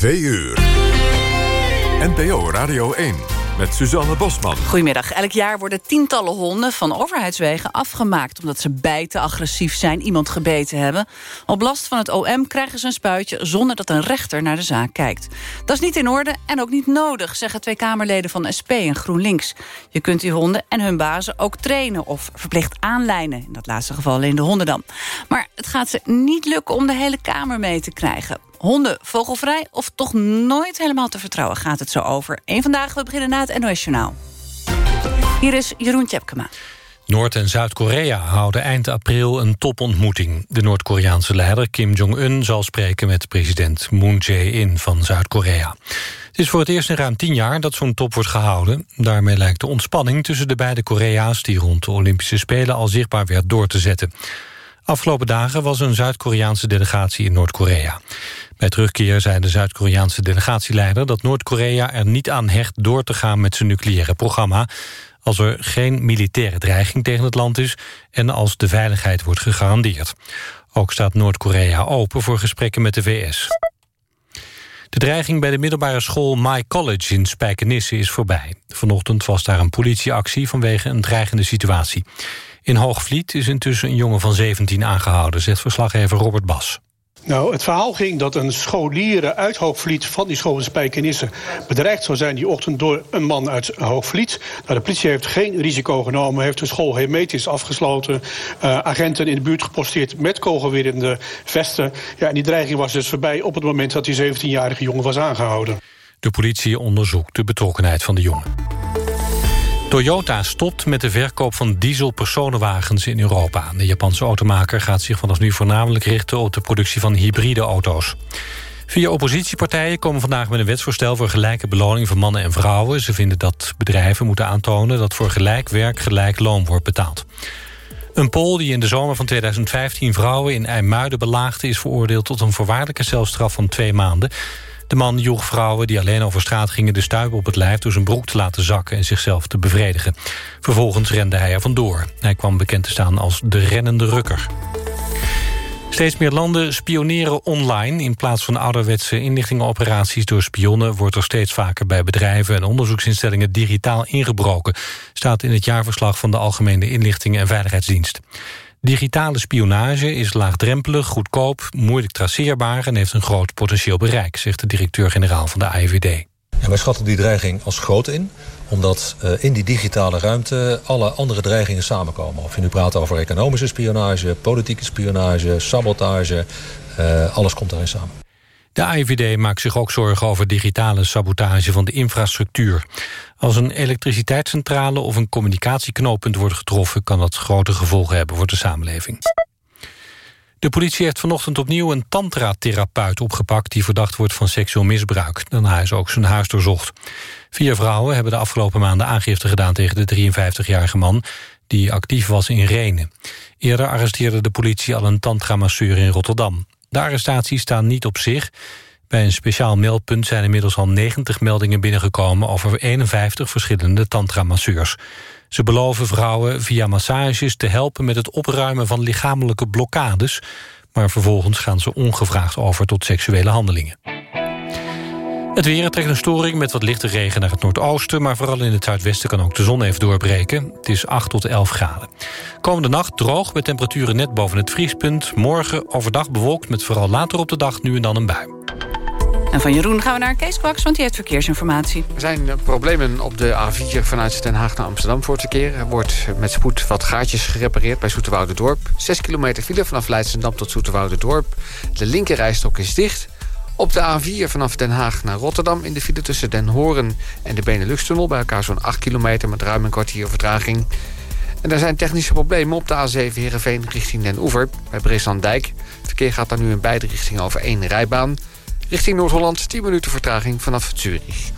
2 uur. NPO Radio 1 met Suzanne Bosman. Goedemiddag. Elk jaar worden tientallen honden van overheidswegen afgemaakt... omdat ze bijten, agressief zijn, iemand gebeten hebben. Op last van het OM krijgen ze een spuitje... zonder dat een rechter naar de zaak kijkt. Dat is niet in orde en ook niet nodig... zeggen twee Kamerleden van SP en GroenLinks. Je kunt die honden en hun bazen ook trainen... of verplicht aanlijnen. In dat laatste geval alleen de honden dan. Maar het gaat ze niet lukken om de hele Kamer mee te krijgen honden vogelvrij of toch nooit helemaal te vertrouwen? Gaat het zo over? Eén vandaag, we beginnen na het NOS Journaal. Hier is Jeroen Tjepkema. Noord- en Zuid-Korea houden eind april een topontmoeting. De Noord-Koreaanse leider Kim Jong-un zal spreken met president Moon Jae-in van Zuid-Korea. Het is voor het eerst in ruim tien jaar dat zo'n top wordt gehouden. Daarmee lijkt de ontspanning tussen de beide Korea's... die rond de Olympische Spelen al zichtbaar werd door te zetten. Afgelopen dagen was een Zuid-Koreaanse delegatie in Noord-Korea. Bij terugkeer zei de Zuid-Koreaanse delegatieleider... dat Noord-Korea er niet aan hecht door te gaan met zijn nucleaire programma... als er geen militaire dreiging tegen het land is... en als de veiligheid wordt gegarandeerd. Ook staat Noord-Korea open voor gesprekken met de VS. De dreiging bij de middelbare school My College in Spijkenisse is voorbij. Vanochtend was daar een politieactie vanwege een dreigende situatie. In Hoogvliet is intussen een jongen van 17 aangehouden... zegt verslaggever Robert Bas. Nou, het verhaal ging dat een scholier uit Hoogvliet van die school in bedreigd zou zijn die ochtend door een man uit Hoogvliet. Nou, de politie heeft geen risico genomen, heeft de school hermetisch afgesloten. Uh, agenten in de buurt geposteerd met kogelwerende vesten. Ja, en die dreiging was dus voorbij op het moment dat die 17-jarige jongen was aangehouden. De politie onderzoekt de betrokkenheid van de jongen. Toyota stopt met de verkoop van dieselpersonenwagens in Europa. De Japanse automaker gaat zich vanaf nu voornamelijk richten... op de productie van hybride auto's. Vier oppositiepartijen komen vandaag met een wetsvoorstel... voor gelijke beloning voor mannen en vrouwen. Ze vinden dat bedrijven moeten aantonen... dat voor gelijk werk gelijk loon wordt betaald. Een Pool die in de zomer van 2015 vrouwen in IJmuiden belaagde... is veroordeeld tot een voorwaardelijke celstraf van twee maanden... De man joeg vrouwen die alleen over straat gingen de stuip op het lijf... door zijn broek te laten zakken en zichzelf te bevredigen. Vervolgens rende hij er vandoor. Hij kwam bekend te staan als de rennende rukker. Steeds meer landen spioneren online. In plaats van ouderwetse inlichtingenoperaties door spionnen... wordt er steeds vaker bij bedrijven en onderzoeksinstellingen digitaal ingebroken. Staat in het jaarverslag van de Algemene Inlichtingen en Veiligheidsdienst. Digitale spionage is laagdrempelig, goedkoop, moeilijk traceerbaar... en heeft een groot potentieel bereik, zegt de directeur-generaal van de AIVD. Ja, wij schatten die dreiging als groot in, omdat uh, in die digitale ruimte alle andere dreigingen samenkomen. Of je nu praat over economische spionage, politieke spionage, sabotage, uh, alles komt daarin samen. De AIVD maakt zich ook zorgen over digitale sabotage van de infrastructuur. Als een elektriciteitscentrale of een communicatieknooppunt wordt getroffen... kan dat grote gevolgen hebben voor de samenleving. De politie heeft vanochtend opnieuw een tantra-therapeut opgepakt... die verdacht wordt van seksueel misbruik. Daarna is ook zijn huis doorzocht. Vier vrouwen hebben de afgelopen maanden aangifte gedaan... tegen de 53-jarige man die actief was in Renen. Eerder arresteerde de politie al een tantra-masseur in Rotterdam. De arrestaties staan niet op zich. Bij een speciaal meldpunt zijn inmiddels al 90 meldingen binnengekomen... over 51 verschillende tantra-masseurs. Ze beloven vrouwen via massages te helpen met het opruimen van lichamelijke blokkades... maar vervolgens gaan ze ongevraagd over tot seksuele handelingen. Het weer trekt een storing met wat lichte regen naar het noordoosten... maar vooral in het zuidwesten kan ook de zon even doorbreken. Het is 8 tot 11 graden. Komende nacht droog met temperaturen net boven het vriespunt. Morgen overdag bewolkt met vooral later op de dag nu en dan een bui. En van Jeroen gaan we naar Kees Kwaks, want die heeft verkeersinformatie. Er zijn eh, problemen op de A4 vanuit Den Haag naar Amsterdam voor het verkeer. Er wordt met spoed wat gaatjes gerepareerd bij Dorp. 6 kilometer file vanaf Leidschendam tot Dorp. De linkerrijstok is dicht... Op de A4 vanaf Den Haag naar Rotterdam... in de file tussen Den Horen en de Benelux-tunnel... bij elkaar zo'n 8 kilometer met ruim een kwartier vertraging. En er zijn technische problemen op de A7 Heerenveen richting Den Oever... bij Breeslanddijk. Het verkeer gaat dan nu in beide richtingen over één rijbaan. Richting Noord-Holland 10 minuten vertraging vanaf Zurich.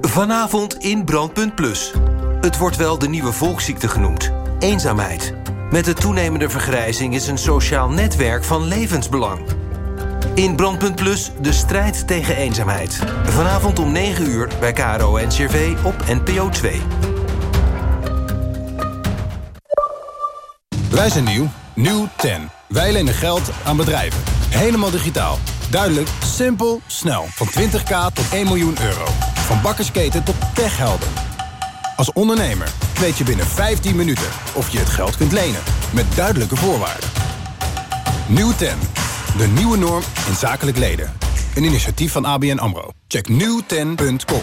Vanavond in Brandpunt Plus. Het wordt wel de nieuwe volksziekte genoemd. Eenzaamheid. Met de toenemende vergrijzing is een sociaal netwerk van levensbelang. In Brandpunt Plus de strijd tegen eenzaamheid. Vanavond om 9 uur bij KRO NCRV op NPO 2. Wij zijn nieuw Nieuw 10. Wij lenen geld aan bedrijven. Helemaal digitaal. Duidelijk, simpel, snel. Van 20k tot 1 miljoen euro. Van bakkersketen tot techhelden. Als ondernemer weet je binnen 15 minuten of je het geld kunt lenen. Met duidelijke voorwaarden. Nieuw 10. De nieuwe norm in zakelijk leden. Een initiatief van ABN AMRO. Check nieuwten.com.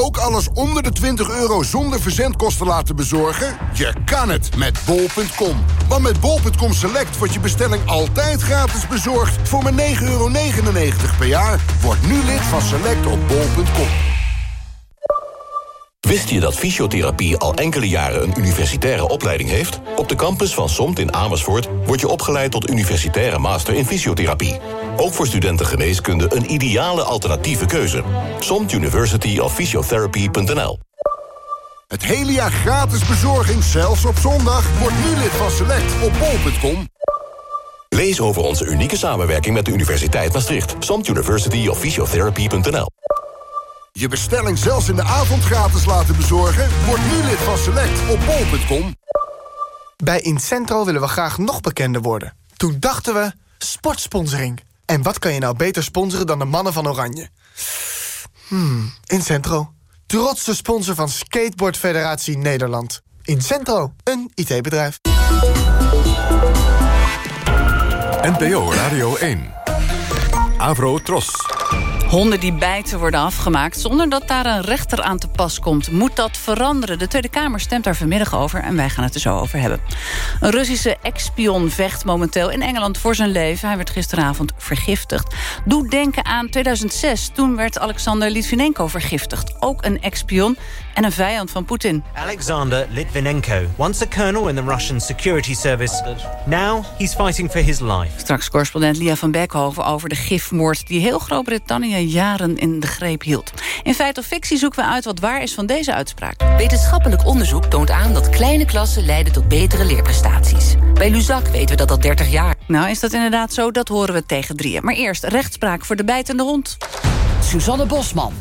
Ook alles onder de 20 euro zonder verzendkosten laten bezorgen? Je kan het met bol.com. Want met bol.com Select wordt je bestelling altijd gratis bezorgd... voor maar 9,99 euro per jaar. Word nu lid van Select op bol.com. Wist je dat fysiotherapie al enkele jaren een universitaire opleiding heeft? Op de campus van SOMT in Amersfoort wordt je opgeleid tot universitaire master in fysiotherapie. Ook voor studenten geneeskunde een ideale alternatieve keuze. SOMT University of Physiotherapy.nl Het hele jaar gratis bezorging, zelfs op zondag. Word nu lid van Select op bol.com. Lees over onze unieke samenwerking met de Universiteit Maastricht. SOMT University of Physiotherapy.nl Je bestelling zelfs in de avond gratis laten bezorgen? Word nu lid van Select op bol.com. Bij Incentro willen we graag nog bekender worden. Toen dachten we, sportsponsoring. En wat kan je nou beter sponsoren dan de mannen van Oranje? Hmm, Incentro. Trotse sponsor van Skateboard Federatie Nederland. Incentro, een IT-bedrijf. NPO Radio 1. Avro Tros. Honden die bijten worden afgemaakt zonder dat daar een rechter aan te pas komt. Moet dat veranderen? De Tweede Kamer stemt daar vanmiddag over en wij gaan het er zo over hebben. Een Russische ex-spion vecht momenteel in Engeland voor zijn leven. Hij werd gisteravond vergiftigd. Doe denken aan 2006. Toen werd Alexander Litvinenko vergiftigd. Ook een ex-spion en een vijand van Poetin. Alexander Litvinenko, once a colonel in the Russian security service. Now he's fighting for his life. Straks correspondent Lia van Beckhoven over de gifmoord... die heel Groot-Brittannië jaren in de greep hield. In feite of fictie zoeken we uit wat waar is van deze uitspraak. Wetenschappelijk onderzoek toont aan dat kleine klassen leiden tot betere leerprestaties. Bij Luzak weten we dat al 30 jaar. Nou, is dat inderdaad zo? Dat horen we tegen drieën. Maar eerst rechtspraak voor de bijtende hond. Suzanne Bosman.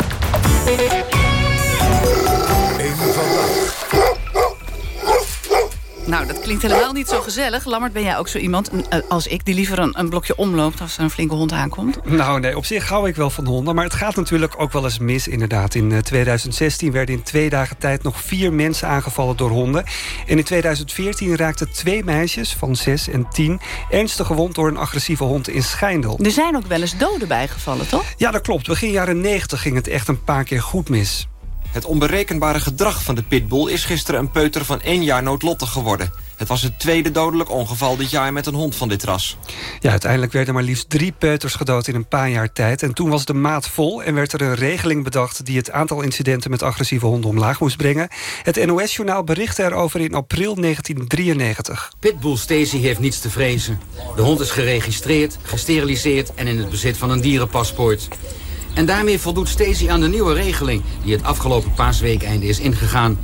Nou, dat klinkt helemaal niet zo gezellig. Lammert, ben jij ook zo iemand eh, als ik... die liever een, een blokje omloopt als er een flinke hond aankomt? Nou, nee, op zich hou ik wel van honden. Maar het gaat natuurlijk ook wel eens mis, inderdaad. In 2016 werden in twee dagen tijd nog vier mensen aangevallen door honden. En in 2014 raakten twee meisjes van zes en tien... ernstig gewond door een agressieve hond in Schijndel. Er zijn ook wel eens doden bijgevallen, toch? Ja, dat klopt. Begin jaren 90 ging het echt een paar keer goed mis. Het onberekenbare gedrag van de pitbull is gisteren een peuter van één jaar noodlottig geworden. Het was het tweede dodelijk ongeval dit jaar met een hond van dit ras. Ja, uiteindelijk werden maar liefst drie peuters gedood in een paar jaar tijd. En toen was de maat vol en werd er een regeling bedacht... die het aantal incidenten met agressieve honden omlaag moest brengen. Het NOS-journaal berichtte erover in april 1993. Pitbull Stacy heeft niets te vrezen. De hond is geregistreerd, gesteriliseerd en in het bezit van een dierenpaspoort. En daarmee voldoet Stacy aan de nieuwe regeling... die het afgelopen paasweekeinde is ingegaan.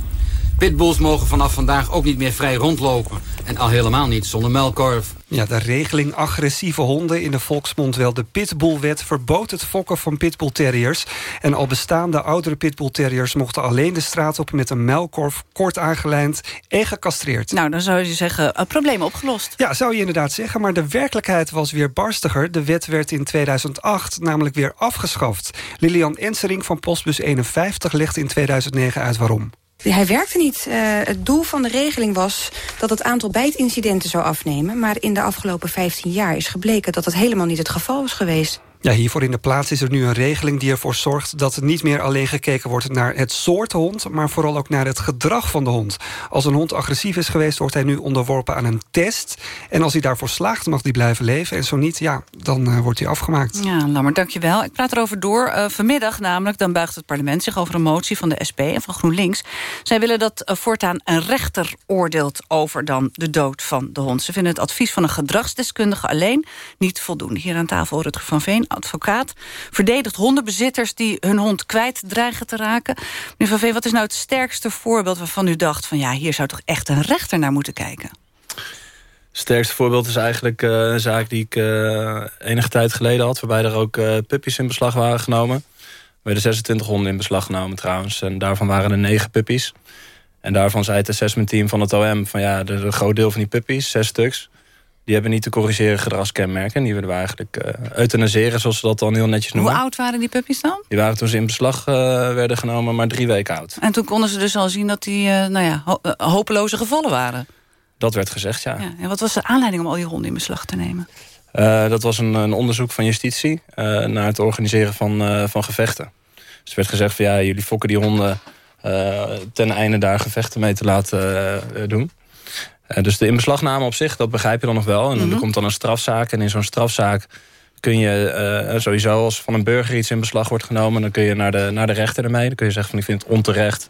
Pitbulls mogen vanaf vandaag ook niet meer vrij rondlopen. En al helemaal niet zonder melkkorf. Ja, de regeling agressieve honden in de volksmond wel de pitbullwet... verbood het fokken van pitbullterriers. En al bestaande oudere pitbullterriers mochten alleen de straat op... met een melkkorf, kort aangelijnd en gecastreerd. Nou, dan zou je zeggen, een probleem opgelost. Ja, zou je inderdaad zeggen, maar de werkelijkheid was weer barstiger. De wet werd in 2008 namelijk weer afgeschaft. Lilian Ensering van Postbus 51 legde in 2009 uit waarom. Hij werkte niet. Uh, het doel van de regeling was dat het aantal bijtincidenten zou afnemen. Maar in de afgelopen 15 jaar is gebleken dat dat helemaal niet het geval was geweest. Ja, hiervoor in de plaats is er nu een regeling die ervoor zorgt... dat niet meer alleen gekeken wordt naar het soort hond... maar vooral ook naar het gedrag van de hond. Als een hond agressief is geweest, wordt hij nu onderworpen aan een test. En als hij daarvoor slaagt, mag hij blijven leven. En zo niet, ja, dan uh, wordt hij afgemaakt. Ja, Lammer, dankjewel. Ik praat erover door. Uh, vanmiddag namelijk, dan buigt het parlement zich over een motie... van de SP en van GroenLinks. Zij willen dat uh, voortaan een rechter oordeelt over dan de dood van de hond. Ze vinden het advies van een gedragsdeskundige alleen niet voldoende. Hier aan tafel Rutger van Veen advocaat. Verdedigt hondenbezitters die hun hond kwijt dreigen te raken. Meneer Van Veen, wat is nou het sterkste voorbeeld waarvan u dacht... van ja, hier zou toch echt een rechter naar moeten kijken? Sterkste voorbeeld is eigenlijk uh, een zaak die ik uh, enige tijd geleden had... waarbij er ook uh, puppies in beslag waren genomen. Er werden 26 honden in beslag genomen trouwens. En daarvan waren er 9 puppies. En daarvan zei het assessmentteam van het OM... van ja, een groot deel van die puppies, zes stuks... die hebben niet te corrigeren gedragskenmerken. Die willen we eigenlijk uh, euthanaseren, zoals ze dat dan heel netjes noemen. Hoe oud waren die puppies dan? Die waren toen ze in beslag uh, werden genomen, maar drie weken oud. En toen konden ze dus al zien dat die uh, nou ja, ho hopeloze gevallen waren? Dat werd gezegd, ja. ja. En wat was de aanleiding om al die honden in beslag te nemen? dat was een, een, onderzoek van justitie naar het organiseren van, van gevechten. Dus er werd gezegd van ja, jullie fokken die honden ten einde daar gevechten mee te laten doen. Uh, dus de inbeslagname op zich, dat begrijp je dan nog wel. En mm -hmm. er komt dan een strafzaak. En in zo'n strafzaak kun je sowieso, als van een burger iets in beslag wordt genomen... dan kun je naar de, naar de rechter ermee. Dan kun je zeggen van ik vind het onterecht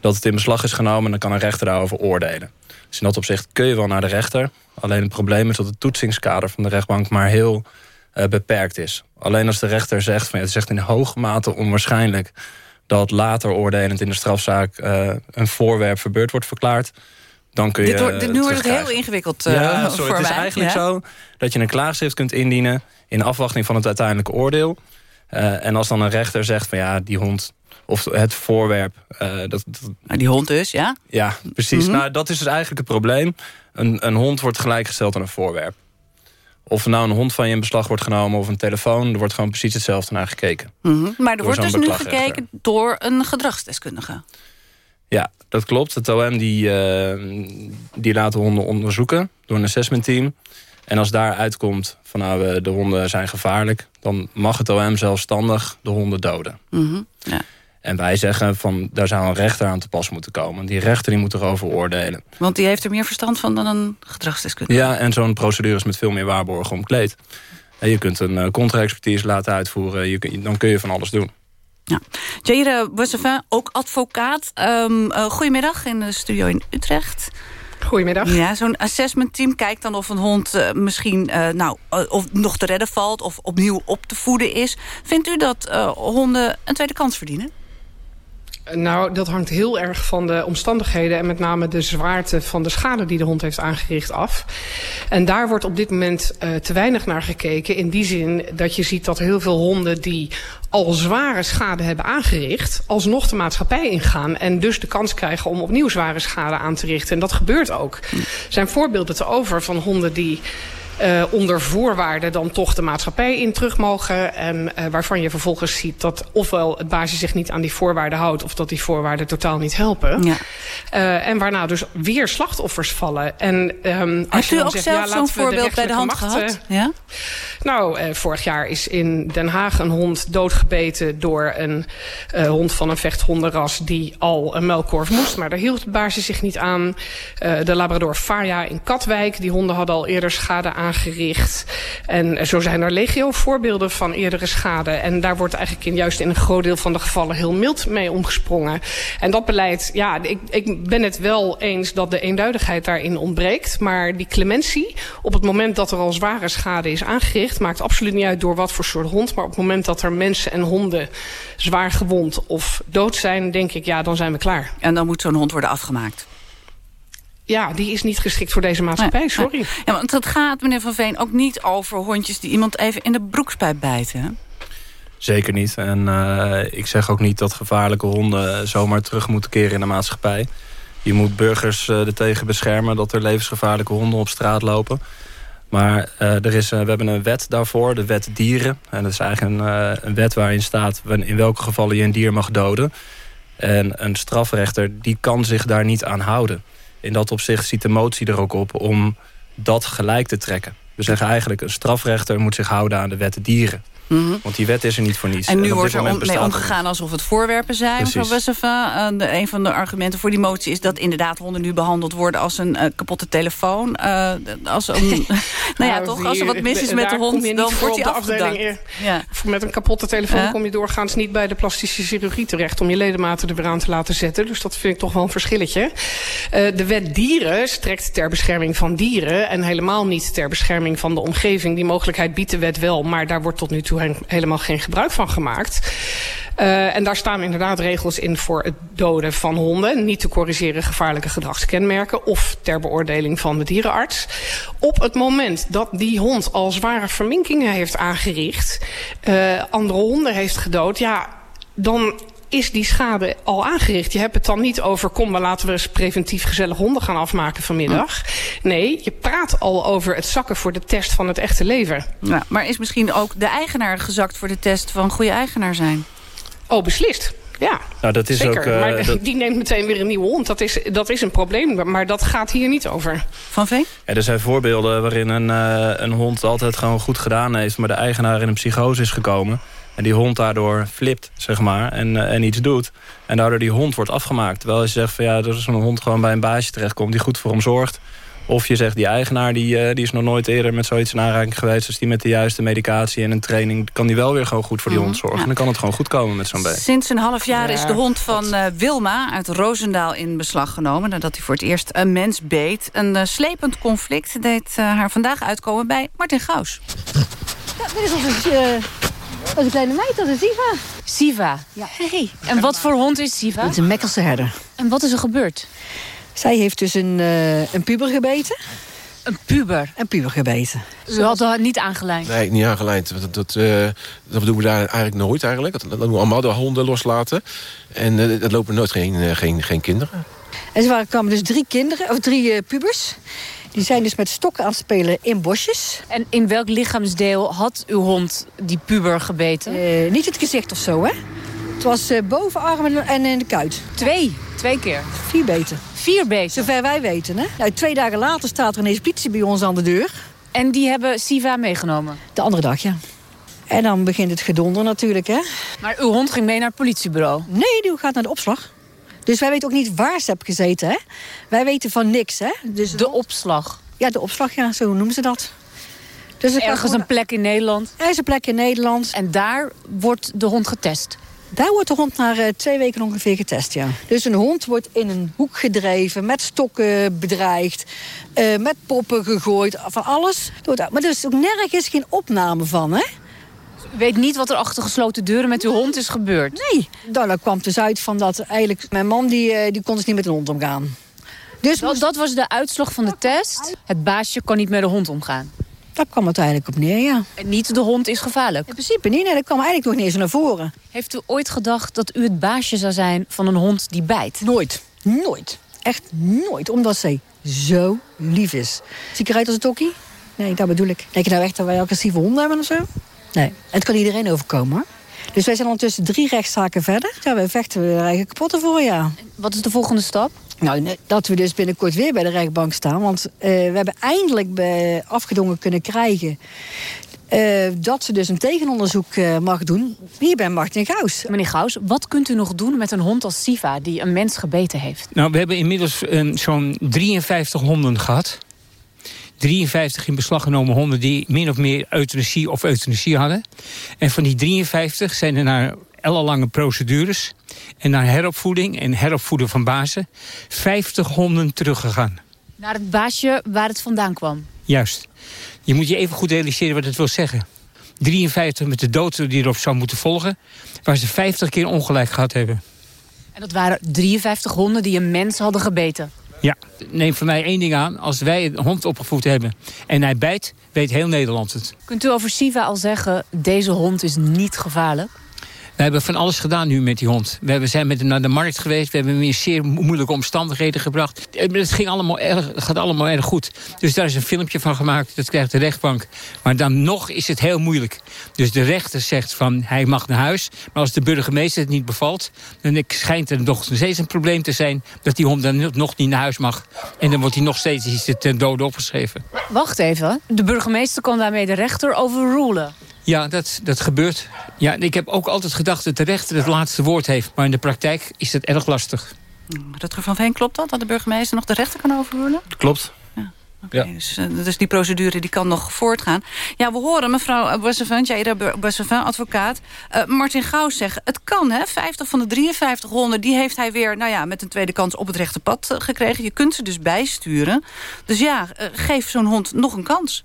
dat het in beslag is genomen... en dan kan een rechter daarover oordelen. Dus in dat opzicht kun je wel naar de rechter. Alleen het probleem is dat het toetsingskader van de rechtbank maar heel beperkt is. Alleen als de rechter zegt van ja, het is echt in hoge mate onwaarschijnlijk dat later oordelend in de strafzaak uh, een voorwerp verbeurd wordt verklaard. Dan kun je dit wordt, dit, nu wordt het heel ingewikkeld uh, ja, sorry, voor Het is eigenlijk ja? zo dat je een klaagschrift kunt indienen... in afwachting van het uiteindelijke oordeel. Uh, en als dan een rechter zegt van ja, die hond of het voorwerp... dat, dat, nou, die hond dus, ja? Ja, precies. Mm -hmm. Nou, dat is dus eigenlijk het probleem. Een, een hond wordt gelijkgesteld aan een voorwerp. Of nou een hond van je in beslag wordt genomen of een telefoon... er wordt gewoon precies hetzelfde naar gekeken. Mm -hmm. Maar er wordt dus nu gekeken door een gedragsdeskundige. Ja, dat klopt. Het OM die, uh, die laat de honden onderzoeken door een assessment team. En als daar uitkomt van nou, de honden zijn gevaarlijk... dan mag het OM zelfstandig de honden doden. Mm -hmm. ja. En wij zeggen van daar zou een rechter aan te pas moeten komen. Die rechter die moet erover oordelen. Want die heeft er meer verstand van dan een gedragsdeskundige. Ja, en zo'n procedure is met veel meer waarborgen omkleed. En je kunt een uh, contra-expertise laten uitvoeren. Je dan kun je van alles doen. Ja. Jair Boissevin, ook advocaat. Um, uh, goedemiddag in de studio in Utrecht. Goedemiddag. Ja, zo'n assessment team kijkt dan of een hond uh, misschien uh, nou, of nog te redden valt... of opnieuw op te voeden is. Vindt u dat honden een tweede kans verdienen? Nou, dat hangt heel erg van de omstandigheden... en met name de zwaarte van de schade die de hond heeft aangericht af. En daar wordt op dit moment uh, te weinig naar gekeken. In die zin dat je ziet dat heel veel honden die al zware schade hebben aangericht... alsnog de maatschappij ingaan en dus de kans krijgen... om opnieuw zware schade aan te richten. En dat gebeurt ook. Er zijn voorbeelden te over van honden die... Uh, onder voorwaarden dan toch de maatschappij in terug mogen. En uh, waarvan je vervolgens ziet dat ofwel het baasje zich niet aan die voorwaarden houdt... of dat die voorwaarden totaal niet helpen. Ja. Uh, en waarna dus weer slachtoffers vallen. En, um, je u ook zegt, zelf ja, zo'n voorbeeld bij de hand macht, gehad? Ja? Nou, vorig jaar is in Den Haag een hond doodgebeten... door een hond van een vechthondenras die al een melkkorf moest. Maar daar hield het baasje zich niet aan. de Labrador Faya in Katwijk. Die honden hadden al eerder schade aan aangericht. En zo zijn er legio voorbeelden van eerdere schade. En daar wordt eigenlijk in, juist in een groot deel van de gevallen heel mild mee omgesprongen. En dat beleid, ja, ik, ik ben het wel eens dat de eenduidigheid daarin ontbreekt. Maar die clementie, op het moment dat er al zware schade is aangericht... maakt absoluut niet uit door wat voor soort hond. Maar op het moment dat er mensen en honden zwaar gewond of dood zijn... denk ik, ja, dan zijn we klaar. En dan moet zo'n hond worden afgemaakt. Ja, die is niet geschikt voor deze maatschappij, nee, sorry. Nee. Ja, want het gaat, meneer Van Veen, ook niet over hondjes... die iemand even in de broekspijp bijten? Zeker niet. En uh, ik zeg ook niet dat gevaarlijke honden zomaar terug moeten keren in de maatschappij. Je moet burgers uh, er tegen beschermen dat er levensgevaarlijke honden op straat lopen. Maar uh, er is, we hebben een wet daarvoor, de wet dieren. En dat is eigenlijk een, een wet waarin staat in welke gevallen je een dier mag doden. En een strafrechter die kan zich daar niet aan houden in dat opzicht ziet de motie er ook op om dat gelijk te trekken. We zeggen eigenlijk, een strafrechter moet zich houden aan de wet dieren. Mm -hmm. Want die wet is er niet voor niets. En nu en wordt er om, mee omgegaan alsof het voorwerpen zijn, Wesseva. Uh, een van de argumenten voor die motie is dat inderdaad honden nu behandeld worden als een uh, kapotte telefoon. Uh, als een, nou ja, toch, als er wat mis is met de hond, dan wordt die afgedankt. Ja. Met een kapotte telefoon kom je doorgaans niet bij de plastische chirurgie terecht... om je ledematen er weer aan te laten zetten. Dus dat vind ik toch wel een verschilletje. de wet dieren strekt ter bescherming van dieren... en helemaal niet ter bescherming van de omgeving. Die mogelijkheid biedt de wet wel, maar daar wordt tot nu toe helemaal geen gebruik van gemaakt. Uh, en daar staan inderdaad regels in voor het doden van honden. Niet te corrigeren gevaarlijke gedragskenmerken... of ter beoordeling van de dierenarts. Op het moment dat die hond al zware verminkingen heeft aangericht... Uh, andere honden heeft gedood... ja, dan is die schade al aangericht. Je hebt het dan niet over... kom, maar laten we eens preventief gezellig honden gaan afmaken vanmiddag. Nee, je praat al over het zakken voor de test van het echte leven. Ja, maar is misschien ook de eigenaar gezakt voor de test van goede eigenaar zijn? Oh, beslist. Ja, nou, dat is zeker. Ook, uh, maar dat... die neemt meteen weer een nieuwe hond. Dat is, dat is een probleem, maar dat gaat hier niet over. Van Veen? Ja, er zijn voorbeelden waarin een, uh, een hond altijd gewoon goed gedaan heeft... maar de eigenaar in een psychose is gekomen. En die hond daardoor flipt, zeg maar, en, uh, en iets doet. En daardoor die hond wordt afgemaakt. Terwijl je zegt van ja, dat is zo'n hond gewoon bij een baasje terechtkomt... die goed voor hem zorgt. Of je zegt, die eigenaar die, uh, die is nog nooit eerder met zoiets in aanraking geweest. Dus die met de juiste medicatie en een training... kan die wel weer gewoon goed voor die hond zorgen. Ja. En dan kan het gewoon goed komen met zo'n beest. Sinds een half jaar ja, is de hond van uh, Wilma uit Roosendaal in beslag genomen... nadat hij voor het eerst een mens beet. Een uh, slepend conflict deed haar vandaag uitkomen bij Martin Gaus. Ja, dit is onze... Dat is een kleine meid, dat is Siva. Siva? Ja. Hey. En wat voor hond is Siva? Het is een Mekkelse herder. En wat is er gebeurd? Zij heeft dus een, uh, een puber gebeten. Een puber? Een puber gebeten. U had haar niet aangelijnd? Nee, niet aangelijnd. Dat, dat, uh, dat doen we daar eigenlijk nooit eigenlijk. Dat, dat doen we allemaal de honden loslaten. En uh, dat lopen nooit geen, geen, geen kinderen. En er kwamen dus drie kinderen, of drie pubers. Die zijn dus met stokken aan het spelen in bosjes. En in welk lichaamsdeel had uw hond die puber gebeten? Uh, niet het gezicht of zo, hè? Het was uh, bovenarm en in de kuit. Twee? Twee keer? Vier beten. Vier beten? Zover wij weten, hè? Nou, twee dagen later staat er ineens politie bij ons aan de deur. En die hebben Siva meegenomen? De andere dag, ja. En dan begint het gedonder natuurlijk, hè? Maar uw hond ging mee naar het politiebureau? Nee, die gaat naar de opslag. Dus wij weten ook niet waar ze hebben gezeten, hè? Wij weten van niks, hè? Dus de opslag? Ja, de opslag, ja, zo noemen ze dat. Dus Ergens gewoon... een plek in Nederland? Er is een plek in Nederland. En daar wordt de hond getest? Daar wordt de hond na uh, twee weken ongeveer getest, ja. Dus een hond wordt in een hoek gedreven, met stokken bedreigd... Uh, met poppen gegooid, van alles. Maar er is ook nergens geen opname van, hè? Weet niet wat er achter gesloten deuren met uw hond is gebeurd? Nee. Daar kwam dus uit van dat eigenlijk... mijn man die, uh, die kon dus niet met een hond omgaan. Dus dat, dat was de uitslag van de test? Het baasje kan niet met de hond omgaan? Daar kwam het eigenlijk op neer, ja. En niet de hond is gevaarlijk? In principe niet, nee, dat kwam eigenlijk nog niet eens naar voren. Heeft u ooit gedacht dat u het baasje zou zijn van een hond die bijt? Nooit. Nooit. Echt nooit. Omdat zij zo lief is. Zie ik eruit als een tokkie? Nee, dat bedoel ik. Denk je nou echt dat wij agressieve honden hebben of zo? Nee. En het kan iedereen overkomen, hoor. Dus wij zijn ondertussen drie rechtszaken verder. Ja, wij vechten er eigenlijk kapot voor, ja. Wat is de volgende stap? Nou, dat we dus binnenkort weer bij de rechtbank staan. Want uh, we hebben eindelijk afgedongen kunnen krijgen... Uh, dat ze dus een tegenonderzoek uh, mag doen hier bij Martin Gauws. Meneer Gauws, wat kunt u nog doen met een hond als Siva... die een mens gebeten heeft? Nou, we hebben inmiddels uh, zo'n 53 honden gehad. 53 in beslag genomen honden die min of meer euthanasie of euthanasie hadden. En van die 53 zijn er naar ellenlange procedures... en naar heropvoeding en heropvoeden van bazen... 50 honden teruggegaan. Naar het baasje waar het vandaan kwam? Juist. Je moet je even goed realiseren wat het wil zeggen. 53 met de dood die erop zou moeten volgen... waar ze 50 keer ongelijk gehad hebben. En dat waren 53 honden die een mens hadden gebeten? Ja, neem van mij één ding aan. Als wij een hond opgevoed hebben en hij bijt, weet heel Nederland het. Kunt u over Siva al zeggen, deze hond is niet gevaarlijk? We hebben van alles gedaan nu met die hond. We zijn met hem naar de markt geweest. We hebben hem in zeer moeilijke omstandigheden gebracht. Het ging allemaal erg, gaat allemaal erg goed. Dus daar is een filmpje van gemaakt. Dat krijgt de rechtbank. Maar dan nog is het heel moeilijk. Dus de rechter zegt van hij mag naar huis. Maar als de burgemeester het niet bevalt... dan schijnt er nog steeds een probleem te zijn... dat die hond dan nog niet naar huis mag. En dan wordt hij nog steeds ten dode opgeschreven. Wacht even. De burgemeester kan daarmee de rechter overrulen. Ja, dat, dat gebeurt. Ja, ik heb ook altijd gedacht dat de rechter het laatste woord heeft. Maar in de praktijk is dat erg lastig. Rutger van Veen, klopt dat? Dat de burgemeester nog de rechter kan overrulen? Klopt. Ja. Okay, ja. dus, dus, die procedure die kan nog voortgaan. Ja, we horen mevrouw Boissevin, Jaira Boissevin, advocaat... Uh, Martin Gauws zeggen, het kan, hè? 50 van de 53 honden, die heeft hij weer... nou ja, met een tweede kans op het rechte pad gekregen. Je kunt ze dus bijsturen. Dus ja, uh, geef zo'n hond nog een kans.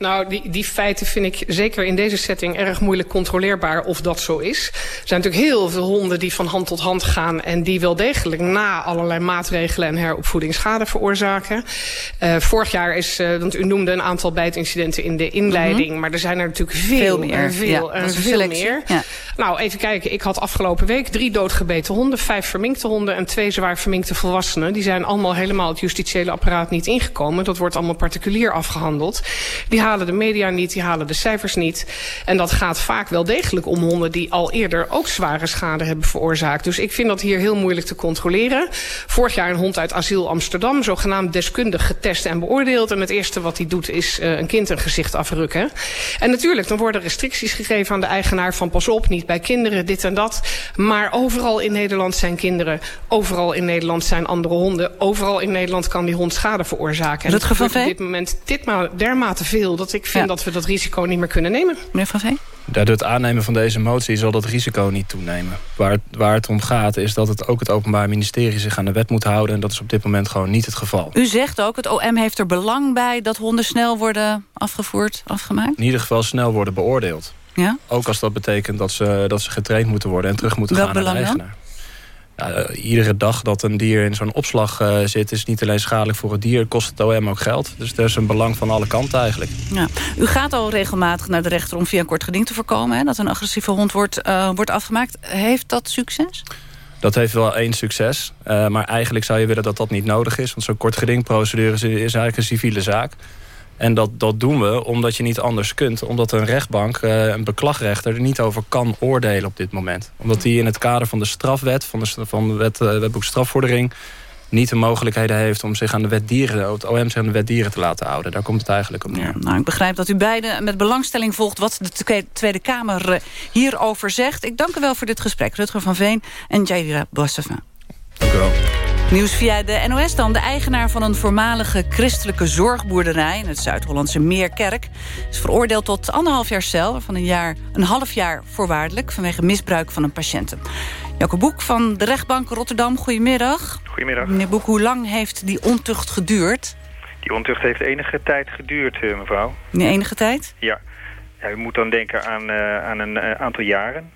Nou, die, die feiten vind ik zeker in deze setting erg moeilijk controleerbaar of dat zo is. Er zijn natuurlijk heel veel honden die van hand tot hand gaan... en die wel degelijk na allerlei maatregelen en heropvoeding schade veroorzaken. Uh, vorig jaar is, uh, want u noemde een aantal bijtincidenten in de inleiding... Mm -hmm. maar er zijn er natuurlijk veel, veel meer. En veel, ja, en veel meer. Ja. Nou, even kijken. Ik had afgelopen week drie doodgebeten honden... vijf verminkte honden en twee zwaar verminkte volwassenen. Die zijn allemaal helemaal het justitiële apparaat niet ingekomen. Dat wordt allemaal particulier afgehandeld. Die halen de media niet, die halen de cijfers niet. En dat gaat vaak wel degelijk om honden... die al eerder ook zware schade hebben veroorzaakt. Dus ik vind dat hier heel moeilijk te controleren. Vorig jaar een hond uit asiel Amsterdam... zogenaamd deskundig getest en beoordeeld. En het eerste wat hij doet is uh, een kind een gezicht afrukken. En natuurlijk, dan worden restricties gegeven aan de eigenaar... van pas op, niet bij kinderen, dit en dat. Maar overal in Nederland zijn kinderen. Overal in Nederland zijn andere honden. Overal in Nederland kan die hond schade veroorzaken. En dat gebeurt op dit moment ditmaal dermate veel... dat ik vind ja. dat we dat risico niet meer kunnen nemen. Meneer Van Veen? Door het aannemen van deze motie zal dat risico niet toenemen. Waar, waar het om gaat is dat het ook het Openbaar Ministerie zich aan de wet moet houden. En dat is op dit moment gewoon niet het geval. U zegt ook, het OM heeft er belang bij dat honden snel worden afgevoerd, afgemaakt? In ieder geval snel worden beoordeeld. Ja? Ook als dat betekent dat ze, dat ze getraind moeten worden en terug moeten Welk gaan naar de belang eigenaar. Ja, iedere dag dat een dier in zo'n opslag uh, zit... is niet alleen schadelijk voor het dier, kost het OM ook geld. Dus er is een belang van alle kanten eigenlijk. Ja. U gaat al regelmatig naar de rechter om via een kort geding te voorkomen... Hè, dat een agressieve hond wordt, uh, wordt afgemaakt. Heeft dat succes? Dat heeft wel één succes. Maar eigenlijk zou je willen dat dat niet nodig is. Want zo'n kort gedingprocedure is, is eigenlijk een civiele zaak. En dat, dat doen we omdat je niet anders kunt. Omdat een rechtbank, uh, een beklagrechter, er niet over kan oordelen op dit moment. Omdat die in het kader van de strafwet, van de, van de wet, uh, wetboek strafvordering... niet de mogelijkheden heeft om zich aan de wet dieren, het OM zich aan de wet dieren te laten houden. Daar komt het eigenlijk op neer. Ja, nou, ik begrijp dat u beiden met belangstelling volgt wat de Tweede Kamer uh, hierover zegt. Ik dank u wel voor dit gesprek, Rutger van Veen en Jaira Bossevin. Dank u wel. Nieuws via de NOS dan. De eigenaar van een voormalige christelijke zorgboerderij... in het Zuid-Hollandse Meerkerk... is veroordeeld tot anderhalf jaar cel... van een, jaar, een half jaar voorwaardelijk... vanwege misbruik van een patiënt. Jacco Boek van de rechtbank Rotterdam, goedemiddag. Goedemiddag. Meneer Boek, hoe lang heeft die ontucht geduurd? Die ontucht heeft enige tijd geduurd, mevrouw. Die enige tijd? Ja. ja u moet dan denken aan, uh, aan een uh, aantal jaren.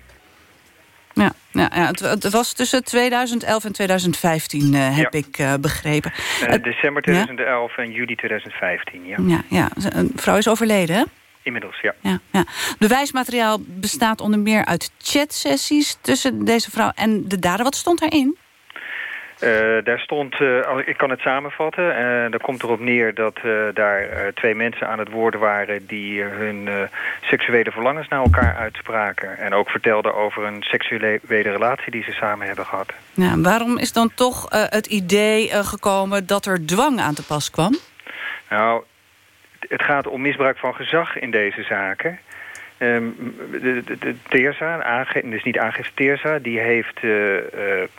Ja, ja, ja het, het, was tussen 2011 en 2015, uh, heb ja. ik uh, begrepen. Uh, december 2011 ja? en juli 2015, ja. ja. Ja, Een vrouw is overleden, hè? Inmiddels, ja. ja, ja. Bewijsmateriaal bestaat onder meer uit chatsessies tussen deze vrouw en de dader. Wat stond daarin? Uh, daar stond, uh, ik kan het samenvatten, uh, daar komt erop neer dat daar twee mensen aan het woord waren... die hun seksuele verlangens naar elkaar uitspraken. En ook vertelden over een seksuele relatie die ze samen hebben gehad. Waarom is dan toch het idee gekomen dat er dwang aan te pas kwam? Nou, het gaat om misbruik van gezag in deze zaken... Um, de, de, dus niet aangifte die heeft uh, uh,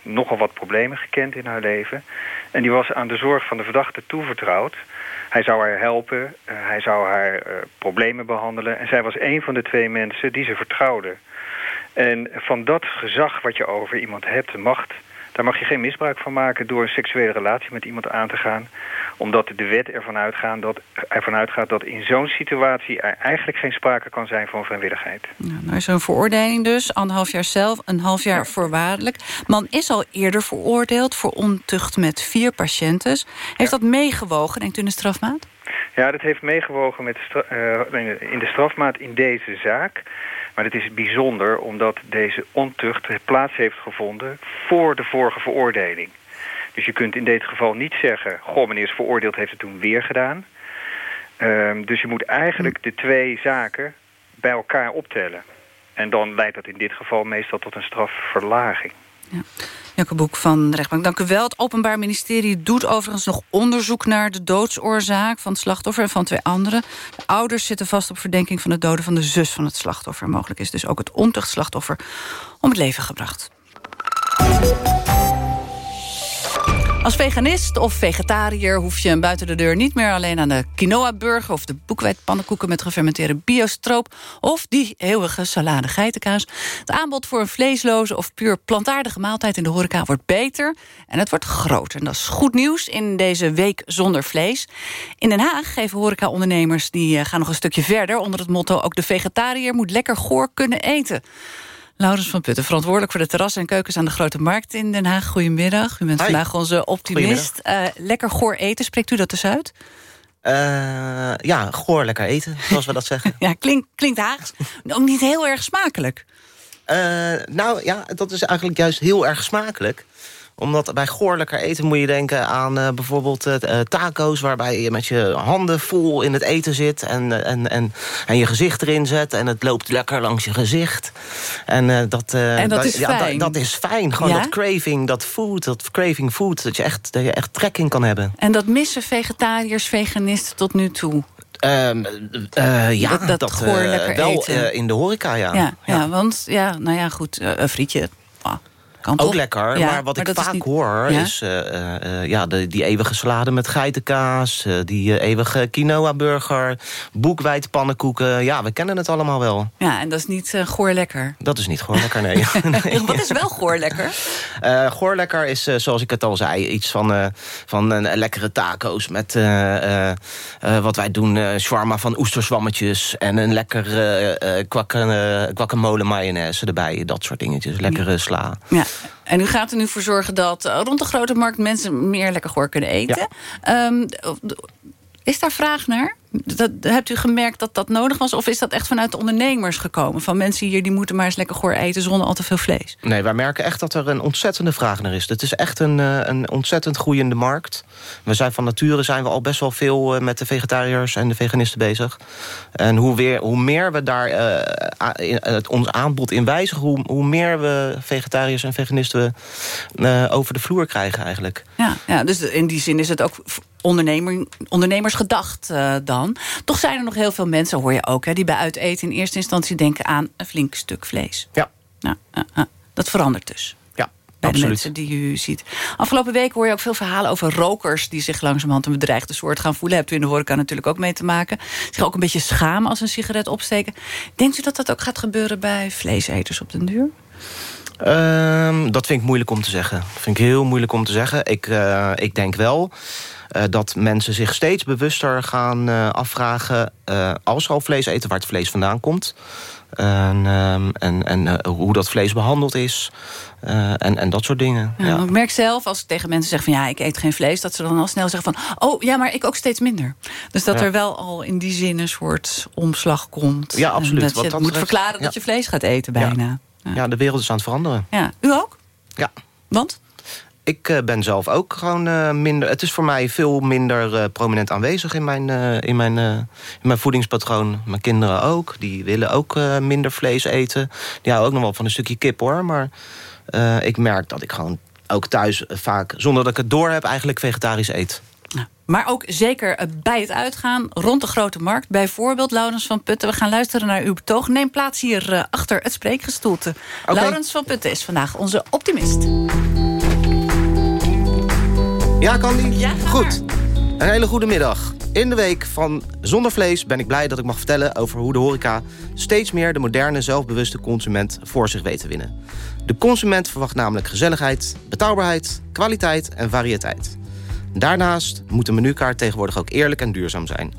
nogal wat problemen gekend in haar leven. En die was aan de zorg van de verdachte toevertrouwd. Hij zou haar helpen, uh, hij zou haar problemen behandelen. En zij was een van de twee mensen die ze vertrouwde. En van dat gezag wat je over iemand hebt, de macht... daar mag je geen misbruik van maken door een seksuele relatie met iemand aan te gaan omdat de wet ervan, uitgaan dat, ervan uitgaat dat in zo'n situatie... er eigenlijk geen sprake kan zijn van vrijwilligheid. Nou, nou is een veroordeling dus, anderhalf jaar zelf, een half jaar ja. voorwaardelijk. Man is al eerder veroordeeld voor ontucht met vier patiënten. Heeft ja. dat meegewogen, denkt u, in de strafmaat? Ja, dat heeft meegewogen met de uh, in de strafmaat in deze zaak... Maar het is bijzonder omdat deze ontucht plaats heeft gevonden... voor de vorige veroordeling. Dus je kunt in dit geval niet zeggen... goh, meneer is veroordeeld, heeft het toen weer gedaan. Um, dus je moet eigenlijk de twee zaken bij elkaar optellen. En dan leidt dat in dit geval meestal tot een strafverlaging. Ja. Boek van de rechtbank, dank u wel. Het Openbaar Ministerie doet overigens nog onderzoek... naar de doodsoorzaak van het slachtoffer en van twee anderen. De ouders zitten vast op verdenking van het doden van de zus van het slachtoffer. Mogelijk is dus ook het ontuchtslachtoffer om het leven gebracht. Als veganist of vegetariër hoef je buiten de deur niet meer alleen aan de quinoa-burger... of de boekwijdpannenkoeken met gefermenteerde biostroop... of die eeuwige salade geitenkaas. Het aanbod voor een vleesloze of puur plantaardige maaltijd in de horeca wordt beter. En het wordt groter. En dat is goed nieuws in deze week zonder vlees. In Den Haag geven horeca-ondernemers die eh, gaan nog een stukje verder... onder het motto ook de vegetariër moet lekker goor kunnen eten. Laurens van Putten, verantwoordelijk voor de terrassen en keukens aan de Grote Markt in Den Haag. Goedemiddag. U bent Hi. vandaag onze optimist. Uh, lekker goor eten, spreekt u dat dus uit? Uh, ja, goor lekker eten, zoals we dat zeggen. ja, klink, klinkt Haags. Ook niet heel erg smakelijk. Uh, nou ja, dat is eigenlijk juist heel erg smakelijk omdat bij goor lekker eten moet je denken aan uh, bijvoorbeeld uh, taco's... waarbij je met je handen vol in het eten zit en, en, en, en je gezicht erin zet... en het loopt lekker langs je gezicht. En, uh, dat, en dat, dat, is ja, fijn? Dat, dat, is fijn. Gewoon ja? dat craving, dat food, dat craving food... dat je echt, dat je echt trek in kan hebben. En dat missen vegetariërs, veganisten tot nu toe? Uh, ja, dat, dat, uh, wel eten. in de horeca, ja. Ja, ja. ja want ja, nou ja, goed, een frietje. Ah, kan ook toch? lekker, ja, maar wat maar ik vaak is niet... hoor ja? is uh, ja, de, die eeuwige salade met geitenkaas... die eeuwige quinoa-burger, boekwijdpannenkoeken. Ja, we kennen het allemaal wel. Ja, en dat is niet goor lekker? Dat is niet goor lekker, nee. nee. wat is wel goor lekker? goor lekker is, zoals ik het al zei, iets van, van lekkere taco's... met wat wij doen, shawarma van oesterzwammetjes... en een lekker guacamole mayonaise erbij, dat soort dingetjes. Lekkere sla. Ja. En u gaat er nu voor zorgen dat rond de grote markt mensen meer lekker goor kunnen eten. Ja. Um, is daar vraag naar? Dat, hebt u gemerkt dat dat nodig was? Of is dat echt vanuit de ondernemers gekomen? Van mensen hier die moeten maar eens lekker goor eten zonder al te veel vlees? Nee, wij merken echt dat er een ontzettende vraag naar is. Het is echt een, een ontzettend groeiende markt. We zijn van nature zijn we al best wel veel met de vegetariërs en de veganisten bezig. En hoe, weer, hoe meer we daar uh, het, ons aanbod in wijzigen... Hoe, hoe meer we vegetariërs en veganisten uh, over de vloer krijgen eigenlijk. Ja, ja, dus in die zin is het ook ondernemer, ondernemers gedacht uh, dan. Toch zijn er nog heel veel mensen, hoor je ook... Hè, die bij uiteten in eerste instantie denken aan een flink stuk vlees. Ja. Nou, uh, uh, dat verandert dus. Ja, bij absoluut. de mensen die u ziet. Afgelopen week hoor je ook veel verhalen over rokers... die zich langzamerhand een bedreigde soort gaan voelen. Hebt u in de horeca natuurlijk ook mee te maken. Zich ook een beetje schamen als een sigaret opsteken. Denkt u dat dat ook gaat gebeuren bij vleeseters op den duur? Um, dat vind ik moeilijk om te zeggen. Dat vind ik heel moeilijk om te zeggen. Ik, uh, ik denk wel dat mensen zich steeds bewuster gaan uh, afvragen... als ze al vlees eten, waar het vlees vandaan komt. En, um, en, en hoe dat vlees behandeld is. en, en dat soort dingen. Ja, Ja. Ik merk zelf, als ik tegen mensen zeg van... ja, ik eet geen vlees, dat ze dan al snel zeggen van... oh, ja, maar ik ook steeds minder. Dus dat Ja. er wel al in die zin een soort omslag komt. Ja, absoluut. Dat je dat moet betreft, verklaren dat je vlees gaat eten bijna. ja, de wereld is aan het veranderen. Ja, u ook? Ja. Want? Ik uh, ben zelf ook gewoon uh, minder... Het is voor mij veel minder uh, prominent aanwezig in mijn, in, mijn, in mijn voedingspatroon. Mijn kinderen ook. Die willen ook minder vlees eten. Die houden ook nog wel van een stukje kip, hoor. Maar ik merk dat ik gewoon ook thuis vaak... zonder dat ik het door heb, eigenlijk vegetarisch eet. Maar ook zeker bij het uitgaan rond de grote markt. Bijvoorbeeld Laurens van Putten. We gaan luisteren naar uw betoog. Neem plaats hier achter het spreekgestoelte. Okay. Laurens van Putten is vandaag onze optimist. Ja, kan die? Ja, Goed. Een hele goede middag. In de week van Zonder Vlees ben ik blij dat ik mag vertellen over hoe de horeca... steeds meer de moderne, zelfbewuste consument voor zich weet te winnen. De consument verwacht namelijk gezelligheid, betaalbaarheid, kwaliteit en variëteit. Daarnaast moet de menukaart tegenwoordig ook eerlijk en duurzaam zijn.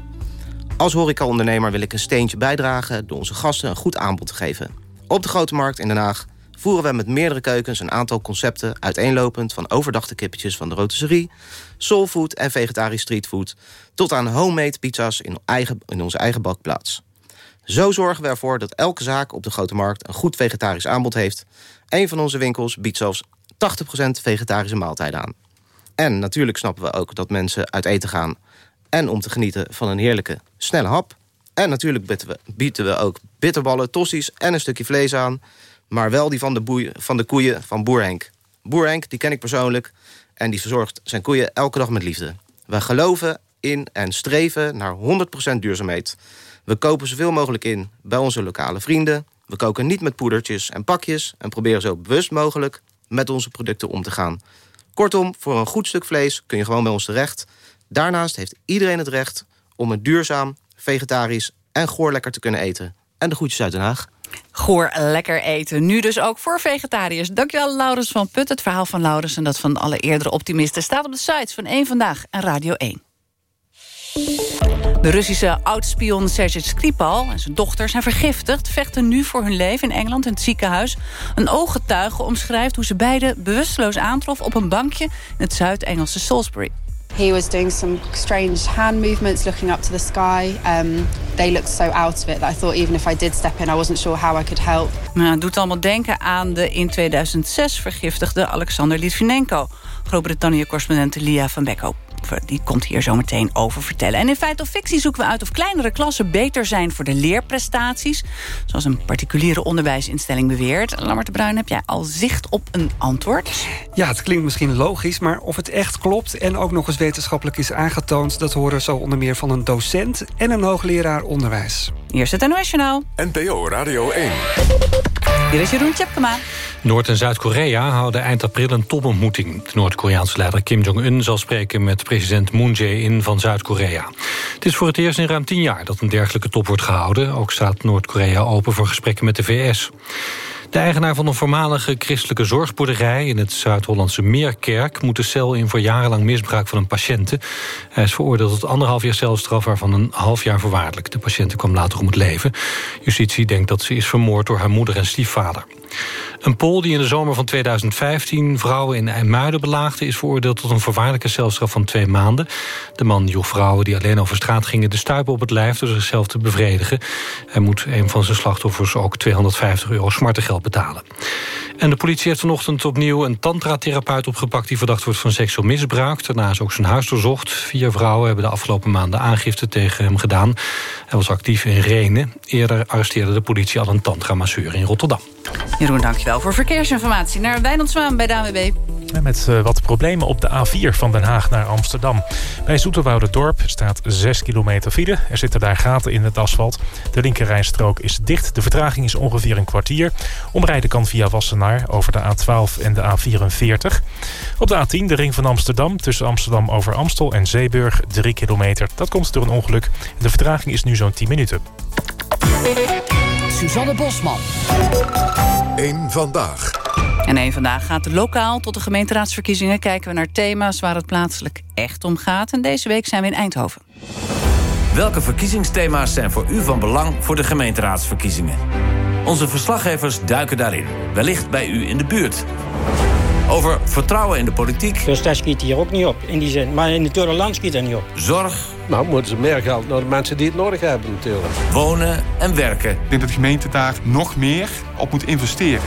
Als horecaondernemer wil ik een steentje bijdragen... door onze gasten een goed aanbod te geven. Op de Grote Markt in Den Haag voeren we met meerdere keukens... een aantal concepten uiteenlopend van overdachte kippetjes van de rotisserie... soulfood en vegetarisch streetfood... tot aan homemade pizza's in, eigen, in onze eigen bakplaats. Zo zorgen we ervoor dat elke zaak op de Grote Markt... een goed vegetarisch aanbod heeft. Een van onze winkels biedt zelfs 80% vegetarische maaltijden aan. En natuurlijk snappen we ook dat mensen uit eten gaan... en om te genieten van een heerlijke, snelle hap. En natuurlijk bieden we, bieden we ook bitterballen, tossies en een stukje vlees aan... maar wel die van de, boeien, van de koeien van Boer Henk. Boer Henk, die ken ik persoonlijk... en die verzorgt zijn koeien elke dag met liefde. We geloven in en streven naar 100% duurzaamheid. We kopen zoveel mogelijk in bij onze lokale vrienden. We koken niet met poedertjes en pakjes... en proberen zo bewust mogelijk met onze producten om te gaan... Kortom, voor een goed stuk vlees kun je gewoon bij ons terecht. Daarnaast heeft iedereen het recht om het duurzaam, vegetarisch en goor lekker te kunnen eten. En de groetjes uit Den Haag. Goor lekker eten. Nu dus ook voor vegetariërs. Dankjewel Laurens van Put. Het verhaal van Laurens en dat van alle eerdere optimisten... staat op de sites van 1 Vandaag en Radio 1. De Russische oudspion Sergej Skripal en zijn dochter zijn vergiftigd... vechten nu voor hun leven in Engeland in het ziekenhuis. Een ooggetuige omschrijft hoe ze beiden bewusteloos aantrof... op een bankje in het Zuid-Engelse Salisbury. He was doing some strange hand movements, looking up to the sky. Um, they looked so out of it that I thought even if I did step in, I wasn't sure how I could help. Nou, het doet allemaal denken aan de in 2006 vergiftigde Alexander Litvinenko. Groot-Brittannië-correspondent Lia van Bekko die komt hier zo meteen over vertellen. En in Feit of Fictie zoeken we uit of kleinere klassen beter zijn voor de leerprestaties. Zoals een particuliere onderwijsinstelling beweert. Lammert de Bruin, heb jij al zicht op een antwoord? Ja, het klinkt misschien logisch, maar of het echt klopt... en ook nog eens wetenschappelijk is aangetoond... dat horen zo onder meer van een docent en een hoogleraar onderwijs. Hier is het NOS Journaal. NPO Radio 1. Hier is Jeroen Tjepkema. Noord- en Zuid-Korea houden eind april een topontmoeting. De Noord-Koreaanse leider Kim Jong-un zal spreken met president Moon Jae-in van Zuid-Korea. Het is voor het eerst in ruim tien jaar dat een dergelijke top wordt gehouden. Ook staat Noord-Korea open voor gesprekken met de VS. De eigenaar van een voormalige christelijke zorgboerderij... in het Zuid-Hollandse Meerkerk moet de cel in voor jarenlang misbruik van een patiënte. Hij is veroordeeld tot anderhalf jaar celstraf, waarvan een half jaar voorwaardelijk. De patiënte kwam later om het leven. Justitie denkt dat ze is vermoord door haar moeder en stiefvader. Een Pool die in de zomer van 2015 vrouwen in IJmuiden belaagde... is veroordeeld tot een voorwaardelijke celstraf van twee maanden. De man joeg vrouwen die alleen over straat gingen de stuipen op het lijf... door zichzelf te bevredigen. Hij moet een van zijn slachtoffers ook 250 euro smartengeld betalen. En de politie heeft vanochtend opnieuw een tantra-therapeut opgepakt... die verdacht wordt van seksueel misbruik. Daarna is ook zijn huis doorzocht. Vier vrouwen hebben de afgelopen maanden aangifte tegen hem gedaan. Hij was actief in Renen. Eerder arresteerde de politie al een tantra-masseur in Rotterdam. Jeroen, dankjewel voor verkeersinformatie. Naar Wijnand Zwaan bij de ANWB. Met uh, wat problemen op de A4 van Den Haag naar Amsterdam. Bij Dorp staat 6 kilometer file. Er zitten daar gaten in het asfalt. De linkerrijstrook is dicht. De vertraging is ongeveer een kwartier. Omrijden kan via Wassenaar over de A12 en de A44. Op de A10 de ring van Amsterdam. Tussen Amsterdam over Amstel en Zeeburg 3 kilometer. Dat komt door een ongeluk. De vertraging is nu zo'n 10 minuten. Suzanne Bosman. Eén vandaag. En één vandaag gaat lokaal tot de gemeenteraadsverkiezingen... kijken we naar thema's waar het plaatselijk echt om gaat. En deze week zijn we in Eindhoven. Welke verkiezingsthema's zijn voor u van belang voor de gemeenteraadsverkiezingen? Onze verslaggevers duiken daarin, wellicht bij u in de buurt. Over vertrouwen in de politiek. Dus daar schiet hier ook niet op, in die zin. Maar in het land schiet er niet op. Zorg. Nou, moeten ze meer geld naar de mensen die het nodig hebben natuurlijk. Wonen en werken. Ik denk dat de gemeente daar nog meer op moet investeren.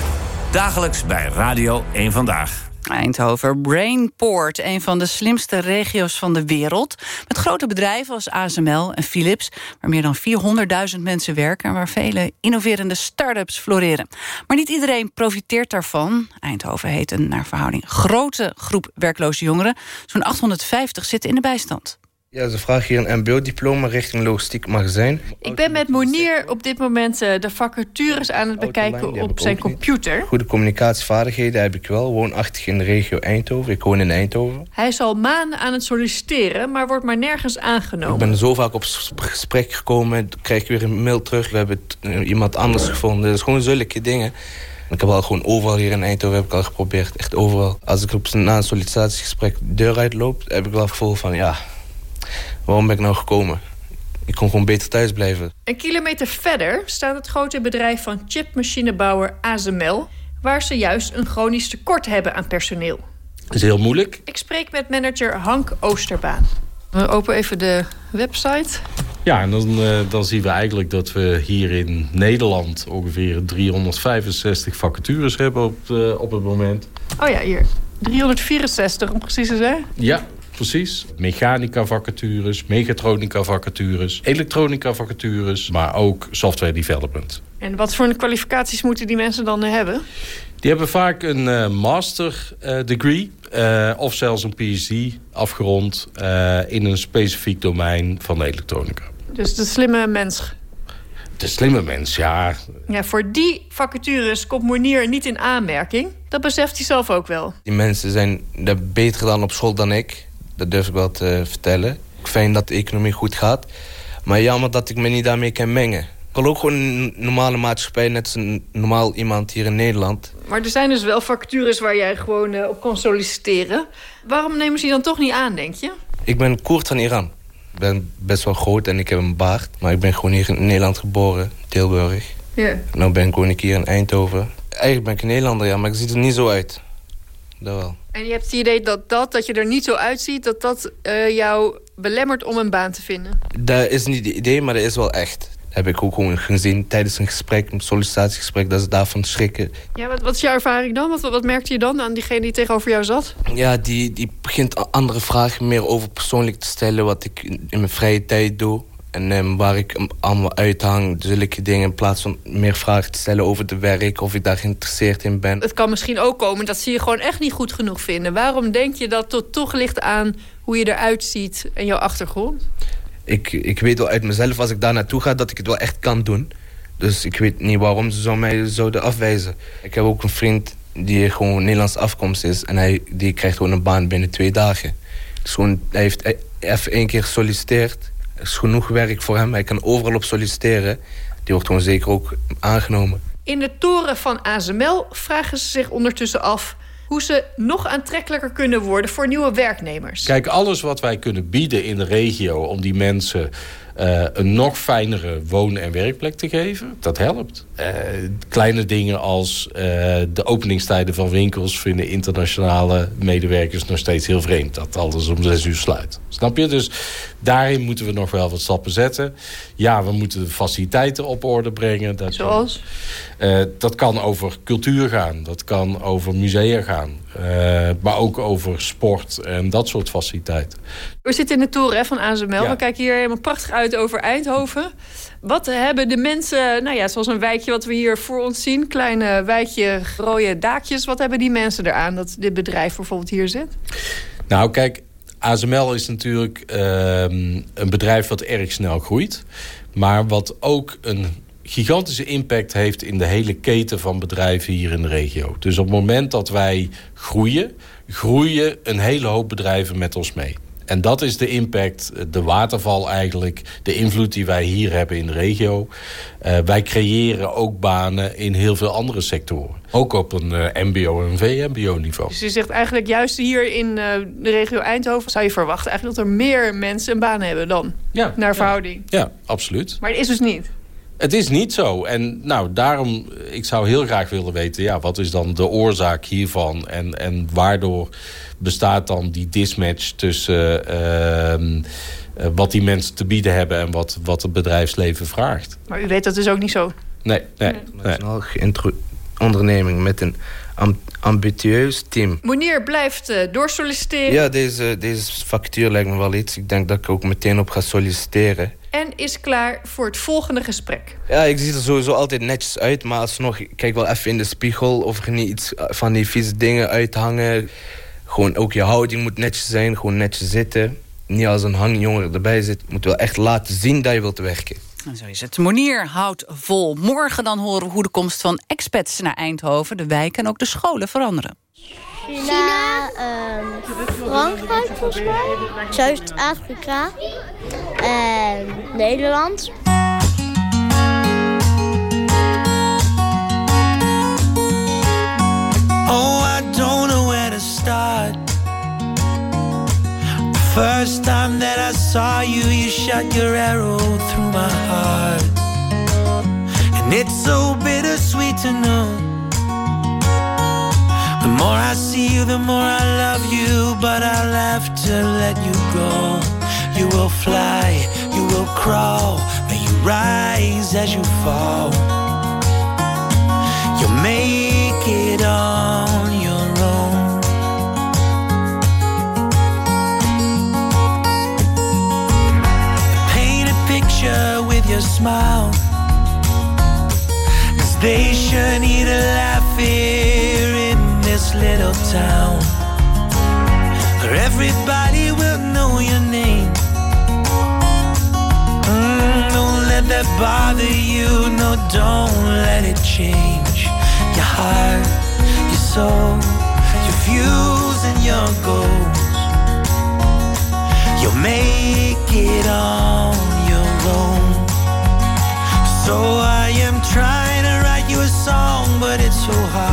Dagelijks bij Radio 1 Vandaag. Eindhoven. Brainport, een van de slimste regio's van de wereld. Met grote bedrijven als ASML en Philips... waar meer dan 400.000 mensen werken... en waar vele innoverende start-ups floreren. Maar niet iedereen profiteert daarvan. Eindhoven heet een, naar verhouding, grote groep werkloze jongeren. Zo'n 850 zitten in de bijstand. Ja, ze vragen hier een mbo-diploma richting logistiek magazijn. Ik ben met Monier op dit moment eh, de vacatures aan het bekijken op zijn computer. Goede communicatievaardigheden heb ik wel. Woonachtig in de regio Eindhoven. Ik woon in Eindhoven. Hij is al maanden aan het solliciteren, maar wordt maar nergens aangenomen. Ik ben zo vaak op gesprek gekomen, krijg ik weer een mail terug. We hebben eh, iemand anders gevonden. Dat is gewoon zulke dingen. Ik heb al gewoon overal hier in Eindhoven heb ik al geprobeerd. Echt overal. Als ik op, na een sollicitatiegesprek de deur uitloop, heb ik wel het gevoel van ja waarom ben ik nou gekomen? Ik kon gewoon beter thuis blijven. Een kilometer verder staat het grote bedrijf van chipmachinebouwer ASML... waar ze juist een chronisch tekort hebben aan personeel. Dat is heel moeilijk. Ik spreek met manager Hank Oosterbaan. We openen even de website. Ja, en dan, uh, dan zien we eigenlijk dat we hier in Nederland... ongeveer 365 vacatures hebben op, uh, op het moment. Oh ja, hier. 364 om precies te zijn. Ja, precies. Mechanica vacatures, mechatronica vacatures, elektronica vacatures, maar ook software development. En wat voor kwalificaties moeten die mensen dan hebben? Die hebben vaak een uh, master uh, degree uh, of zelfs een PhD afgerond in een specifiek domein van de elektronica. Dus de slimme mens de slimme mens, ja. Ja, voor die vacatures komt Monier niet in aanmerking. Dat beseft hij zelf ook wel. Die mensen zijn daar beter dan op school dan ik. Dat durf ik wel te vertellen. Fijn dat de economie goed gaat. Maar jammer dat ik me niet daarmee kan mengen. Ik wil ook gewoon een normale maatschappij, net als een normaal iemand hier in Nederland. Maar er zijn dus wel vacatures waar jij gewoon uh, op kan solliciteren. Waarom nemen ze je dan toch niet aan, denk je? Ik ben Koert van Iran. Ik ben best wel groot en ik heb een baard. Maar ik ben gewoon hier in Nederland geboren, Tilburg. Ja. En nu ben ik gewoon hier in Eindhoven. Eigenlijk ben ik een Nederlander, ja, maar ik zie er niet zo uit. Dat wel. En je hebt het idee dat dat, dat je er niet zo uitziet... dat dat uh, jou belemmert om een baan te vinden? Dat is niet het idee, maar dat is wel echt heb ik ook gewoon gezien tijdens een gesprek, een sollicitatiegesprek, dat ze daarvan schrikken. Ja, wat, wat is jouw ervaring dan? Wat, wat merkte je dan aan diegene die tegenover jou zat? Ja, die, die begint andere vragen meer over persoonlijk te stellen, wat ik in mijn vrije tijd doe. En um, waar ik allemaal uithang, zulke dingen... in plaats van meer vragen te stellen over het werk... of ik daar geïnteresseerd in ben. Het kan misschien ook komen dat ze je gewoon echt niet goed genoeg vinden. Waarom denk je dat tot toch ligt aan hoe je eruit ziet en jouw achtergrond? ik, ik weet wel uit mezelf als ik daar naartoe ga dat ik het wel echt kan doen. Dus ik weet niet waarom ze zo mij zouden afwijzen. Ik heb ook een vriend die gewoon Nederlands afkomst is. En hij die krijgt gewoon een baan binnen twee dagen. Dus gewoon, hij heeft even één keer gesolliciteerd. Is genoeg werk voor hem. Hij kan overal op solliciteren. Die wordt gewoon zeker ook aangenomen. In de toren van ASML vragen ze zich ondertussen af hoe ze nog aantrekkelijker kunnen worden voor nieuwe werknemers. Kijk, alles wat wij kunnen bieden in de regio om die mensen uh, een nog fijnere woon- en werkplek te geven, dat helpt. Uh, kleine dingen als uh, de openingstijden van winkels vinden internationale medewerkers nog steeds heel vreemd. Dat alles om zes uur sluit. Snap je? Dus daarin moeten we nog wel wat stappen zetten. Ja, we moeten de faciliteiten op orde brengen. Dat Zoals? Kan, dat kan over cultuur gaan. Dat kan over musea gaan. maar ook over sport en dat soort faciliteiten. We zitten in de toren van ASML. Ja. We kijken hier helemaal prachtig uit over Eindhoven. Wat hebben de mensen, nou ja, zoals een wijkje wat we hier voor ons zien... kleine wijkje, rode daakjes. Wat hebben die mensen eraan dat dit bedrijf bijvoorbeeld hier zit? Nou, kijk, ASML is natuurlijk uh, een bedrijf wat erg snel groeit. Maar wat ook een gigantische impact heeft in de hele keten van bedrijven hier in de regio. Dus op het moment dat wij groeien, groeien een hele hoop bedrijven met ons mee. En dat is de impact, de waterval eigenlijk, de invloed die wij hier hebben in de regio. Uh, wij creëren ook banen in heel veel andere sectoren. Ook op een uh, mbo- en vmbo-niveau. Dus je zegt eigenlijk juist hier in uh, de regio Eindhoven... zou je verwachten eigenlijk dat er meer mensen een baan hebben dan? Ja. Naar verhouding? Ja, ja absoluut. Maar het is dus niet? Het is niet zo. En nou, daarom, ik zou heel graag willen weten... Ja, wat is dan de oorzaak hiervan? En, en waardoor bestaat dan die dismatch tussen... Uh, uh, wat die mensen te bieden hebben... en wat, wat het bedrijfsleven vraagt. Maar u weet dat dus ook niet zo? Nee, nee. nee. nee. onderneming met een ambitieus team. Monier blijft uh, doorsolliciteren. Ja, deze, deze factuur lijkt me wel iets. Ik denk dat ik ook meteen op ga solliciteren. En is klaar voor het volgende gesprek. Ja, ik zie er sowieso altijd netjes uit. Maar alsnog, kijk wel even in de spiegel... of er niet iets van die vieze dingen uithangen. Gewoon ook je houding moet netjes zijn. Gewoon netjes zitten. Niet als een hangjonger erbij zit. Je moet wel echt laten zien dat je wilt werken. En zo is het. Monier houdt vol. Morgen dan horen we hoe de komst van expats naar Eindhoven... de wijken en ook de scholen veranderen. China, um, Frankrijk volgens mij, Zuid-Afrika en Nederland. Oh, I don't know where to start. First time that I saw you, you shot your arrow through my heart. And it's so bittersweet to know. The more I see you, the more I love you, but I'll have to let you go. You will fly, you will crawl, may you rise as you fall. You'll make it on your own. Paint a picture with your smile. Cause they sure need a laugh this little town. Where everybody will know your name. Mm, don't let that bother you, no, don't let it change your heart, your soul, your views, and your goals. You'll make it on your own. So I am trying to write you a song, but it's so hard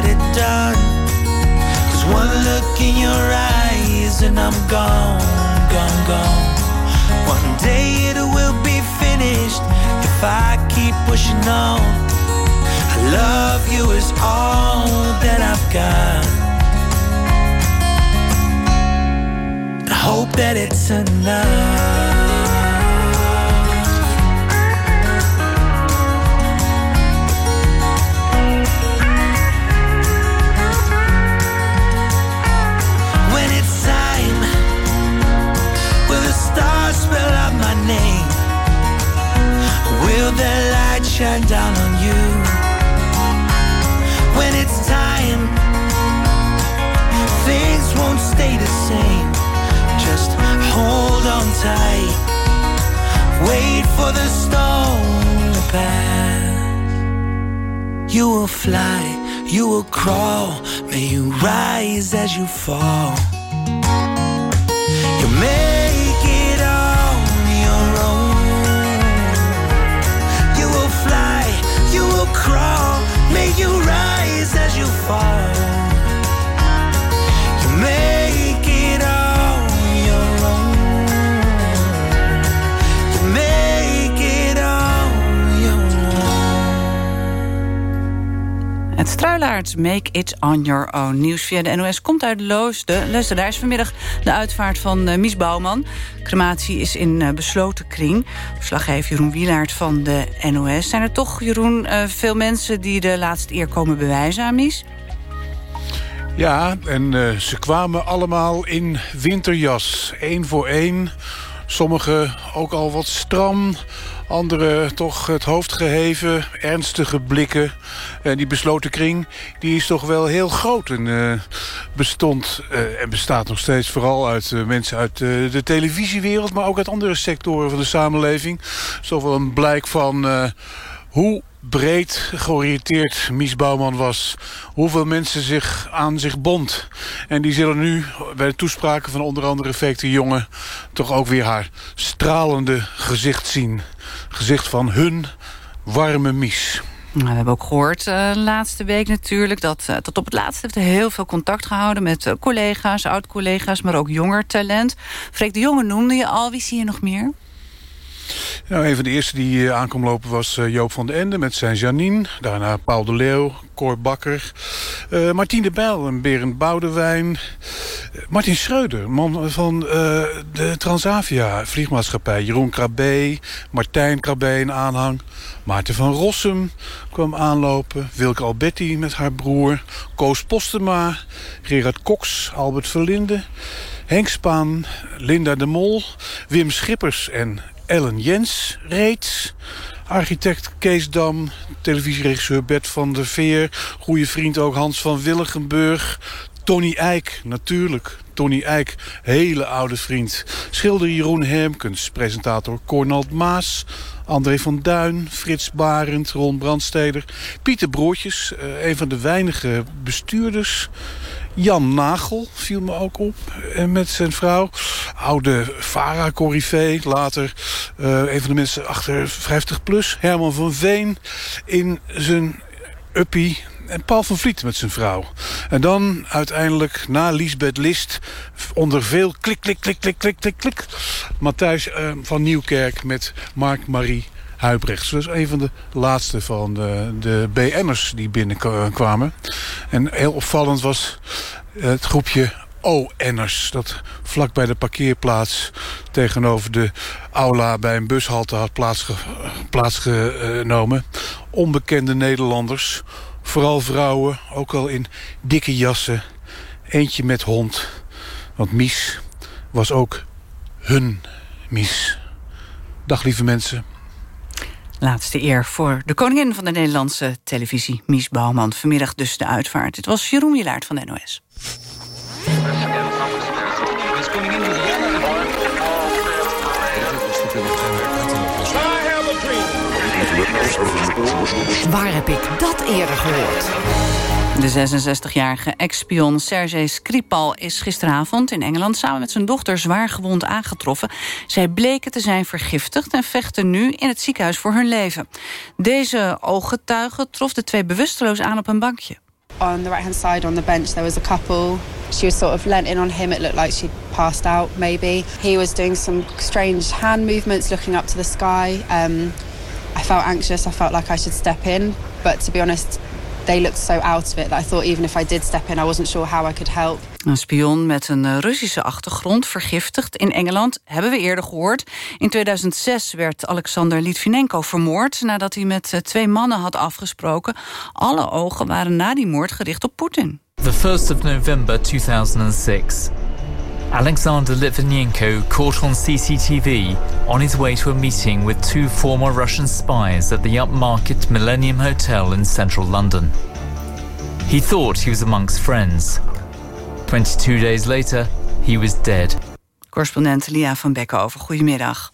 get it done. Cause one look in your eyes and I'm gone, gone, gone. One day it will be finished if I keep pushing on. I love you is all that I've got. I hope that it's enough. Will the light shine down on you? When it's time, things won't stay the same. Just hold on tight. Wait for the storm to pass. You will fly, you will crawl. May you rise as you fall. Het Struilaards Make It On Your Own. Nieuws via de NOS komt uit. Luister, daar is vanmiddag de uitvaart van uh, Mies Bouwman. Crematie is in uh, besloten kring. Verslaggever Jeroen Wielaert van de NOS. Zijn er toch, Jeroen, uh, veel mensen die de laatste eer komen bewijzen aan Mies? Ja, en ze kwamen allemaal in winterjas. Eén voor één. Sommigen ook al wat stram. Anderen toch het hoofd geheven. Ernstige blikken. En die besloten kring die is toch wel heel groot. En uh, bestond uh, en bestaat nog steeds vooral uit uh, mensen uit de televisiewereld... maar ook uit andere sectoren van de samenleving. Zo wel een blijk van hoe breed georiënteerd Mies Bouwman was. Hoeveel mensen zich aan zich bond. En die zullen nu bij de toespraken van onder andere Fake de Jonge... toch ook weer haar stralende gezicht zien. Gezicht van hun warme Mies. Nou, we hebben ook gehoord uh, laatste week natuurlijk... dat uh, tot op het laatste heeft heel veel contact gehouden... met uh, collega's, oud-collega's, maar ook jonger talent. Freek de Jonge noemde je al. Wie zie je nog meer? Nou, een van de eerste die uh, aankwam lopen was uh, Joop van den Ende met zijn Janine. Daarna Paul de Leeuw, Cor Bakker. Uh, Martien de Bijl en Berend Boudewijn. Martin Schreuder, man van de Transavia vliegmaatschappij. Jeroen Krabbe, Martijn Krabbe in aanhang. Maarten van Rossum kwam aanlopen. Wilke Alberti met haar broer. Koos Postema, Gerard Cox, Albert Verlinde. Henk Spaan, Linda de Mol, Wim Schippers en Ellen Jens reeds. Architect Kees Dam, televisieregisseur Bert van der Veer... goede vriend ook Hans van Willigenburg... Tony Eijk, natuurlijk. Tony Eijk, hele oude vriend. Schilder Jeroen Hermkens, presentator Cornald Maas... André van Duin, Frits Barend, Ron Brandsteder... Pieter Broertjes, een van de weinige bestuurders... Jan Nagel viel me ook op. En met zijn vrouw. Oude Vara Corrivé. Later uh, een van de mensen achter 50 plus. Herman van Veen. In zijn uppie. En Paul van Vliet met zijn vrouw. En dan uiteindelijk na Lisbeth List... onder veel klik, klik, klik, klik, klik, klik, klik... Matthijs uh, van Nieuwkerk met Mark-Marie Huibrechts. Dat is een van de laatste van de, de BN'ers die binnenkwamen. En heel opvallend was het groepje ON'ers. Dat vlak bij de parkeerplaats tegenover de aula bij een bushalte had plaatsge, plaatsgenomen. Onbekende Nederlanders. Vooral vrouwen, ook al in dikke jassen. Eentje met hond. Want Mies was ook hun Mies. Dag lieve mensen. Laatste eer voor de koningin van de Nederlandse televisie, Mies Bouwman. Vanmiddag dus de uitvaart. Het was Jeroen Wielaert van de NOS. Waar heb ik dat eerder gehoord? De 66-jarige ex-spion Sergej Skripal is gisteravond in Engeland... samen met zijn dochter zwaar gewond aangetroffen. Zij bleken te zijn vergiftigd en vechten nu in het ziekenhuis voor hun leven. Deze ooggetuige trof de twee bewusteloos aan op een bankje. On the right hand side on the bench, there was a couple. She was sort of lent in on him. It looked like she'd passed out, maybe. He was doing some strange hand movements, looking up to the sky. Um, I felt anxious. I felt like I should step in. But to be honest, they looked so out of it that I thought even if I did step in, I wasn't sure how I could help. Een spion met een eh, Russische achtergrond, vergiftigd in Engeland, hebben we eerder gehoord. In 2006 werd Alexander Litvinenko vermoord nadat hij met eh, twee mannen had afgesproken. Alle ogen waren na die moord gericht op Poetin. The 1st of November 2006. Alexander Litvinenko caught on CCTV on his way to a meeting with two former Russian spies at the upmarket Millennium Hotel in central London. He thought he was amongst friends. 22 days later, he was dead. Correspondent Lia van Bekkenhoven, goedemiddag.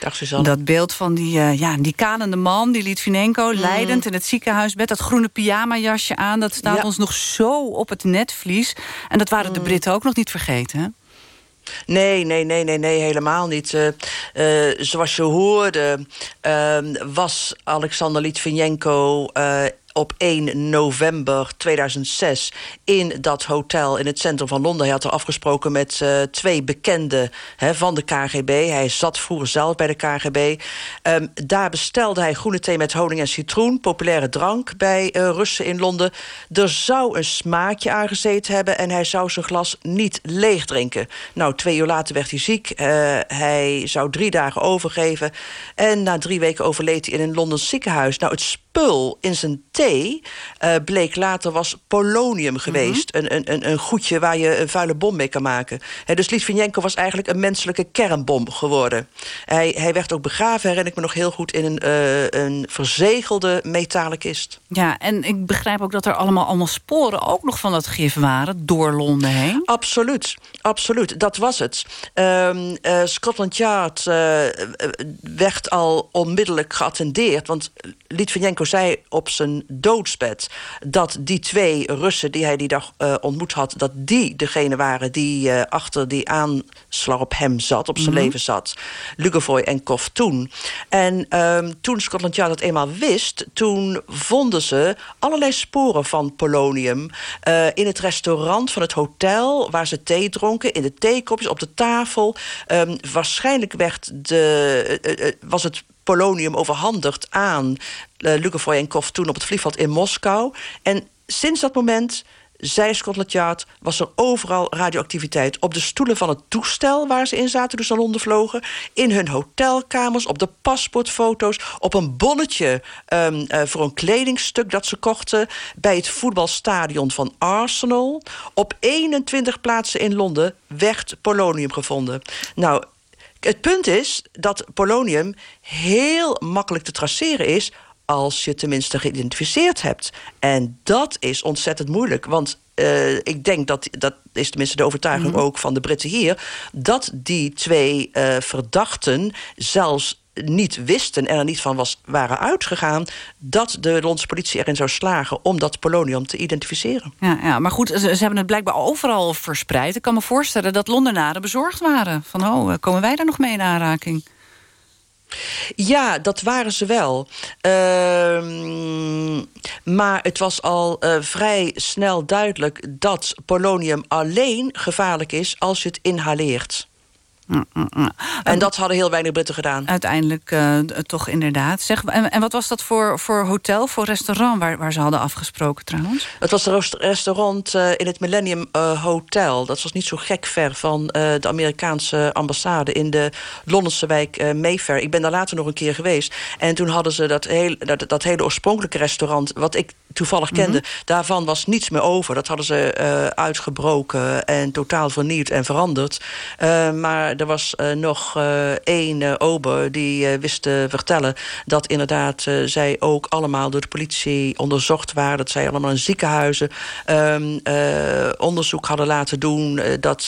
Dag Suzanne. Dat beeld van die, uh, ja, die kalende man, die Litvinenko, mm. leidend in het ziekenhuisbed... dat groene pyjamajasje aan, dat staat ja. ons nog zo op het netvlies. En dat waren mm. de Britten ook nog niet vergeten, hè? Nee, nee, nee, nee, nee, helemaal niet. Uh, uh, zoals je hoorde, uh, was Alexander Litvinenko op 1 november 2006 in dat hotel in het centrum van Londen. Hij had er afgesproken met uh, twee bekenden van de KGB. Hij zat vroeger zelf bij de KGB. Um, daar bestelde hij groene thee met honing en citroen. Populaire drank bij uh, Russen in Londen. Er zou een smaakje aangezeten hebben... en hij zou zijn glas niet leeg drinken. Nou, twee uur later werd hij ziek. Uh, hij zou drie dagen overgeven. En na drie weken overleed hij in een Londens ziekenhuis. Nou, het spul in zijn thee uh, bleek later was polonium geweest. Mm -hmm. een, een, een goedje waar je een vuile bom mee kan maken. He, dus Litvinenko was eigenlijk een menselijke kernbom geworden. Hij, hij werd ook begraven, herinner ik me nog heel goed... in een, uh, een verzegelde metalen kist. Ja, en ik begrijp ook dat er allemaal, allemaal sporen... ook nog van dat gif waren door Londen heen. Absoluut, absoluut. Dat was het. Um, uh, Scotland Yard werd al onmiddellijk geattendeerd... want Litvinenko zei op zijn doodsbed dat die twee Russen die hij die dag uh, ontmoet had... dat die degene waren die uh, achter die aanslag op hem zat, op zijn mm -hmm. leven zat. Lugovoy en Kovtun. En um, toen Scotland Yard dat eenmaal wist... toen vonden ze allerlei sporen van polonium... Uh, in het restaurant van het hotel waar ze thee dronken... in de theekopjes, op de tafel. Um, waarschijnlijk werd de, was het polonium overhandigd aan uh, toen op het vliegveld in Moskou. En sinds dat moment zei Scotland Yard, was er overal radioactiviteit. Op de stoelen van het toestel waar ze in zaten, dus naar Londen vlogen. In hun hotelkamers, op de paspoortfoto's. Op een bonnetje um, uh, voor een kledingstuk dat ze kochten. Bij het voetbalstadion van Arsenal. Op 21 plaatsen in Londen werd polonium gevonden. Nou, het punt is dat polonium heel makkelijk te traceren is als je tenminste geïdentificeerd hebt. En dat is ontzettend moeilijk, want uh, ik denk dat, dat is tenminste de overtuiging mm. ook van de Britten hier... dat die twee uh, verdachten zelfs niet wisten en er niet van was, waren uitgegaan... dat de Londense politie erin zou slagen om dat polonium te identificeren. Ja, ja maar goed, ze, ze, hebben het blijkbaar overal verspreid. Ik kan me voorstellen dat Londenaren bezorgd waren. Van, oh, komen wij daar nog mee in aanraking? Ja, dat waren ze wel. Uh, maar het was al uh, vrij snel duidelijk dat polonium alleen gevaarlijk is als je het inhaleert. Mm, mm, mm. En dat hadden heel weinig Britten gedaan. Uiteindelijk uh, toch inderdaad. Zeg, en, en wat was dat voor, voor hotel, voor restaurant... Waar, waar ze hadden afgesproken trouwens? Het was een restaurant uh, in het Millennium uh, Hotel. Dat was niet zo gek ver van de Amerikaanse ambassade... in de Londense wijk Mayfair. Ik ben daar later nog een keer geweest. En toen hadden ze dat, heel, dat, dat hele oorspronkelijke restaurant... wat ik toevallig kende, mm -hmm. daarvan was niets meer over. Dat hadden ze uitgebroken en totaal vernieuwd en veranderd. Maar er was nog één ober die wist te vertellen... dat inderdaad zij ook allemaal door de politie onderzocht waren. Dat zij allemaal in ziekenhuizen um, onderzoek hadden laten doen. dat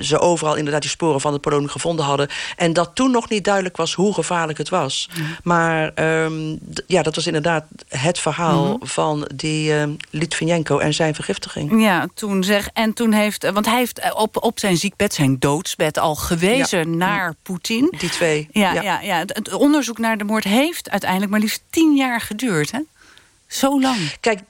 ze overal inderdaad die sporen van het polonium gevonden hadden. En dat toen nog niet duidelijk was hoe gevaarlijk het was. Maar um, ja, dat was inderdaad het verhaal mhm. van die uh, Litvinenko en zijn vergiftiging. Ja, toen zeg, en toen heeft, want hij heeft op, op zijn ziekbed, zijn doodsbed, al gewezen naar Poetin. Die twee. Ja, ja. Ja, Het onderzoek naar de moord heeft uiteindelijk maar liefst tien jaar geduurd. Hè? Zo lang. Kijk,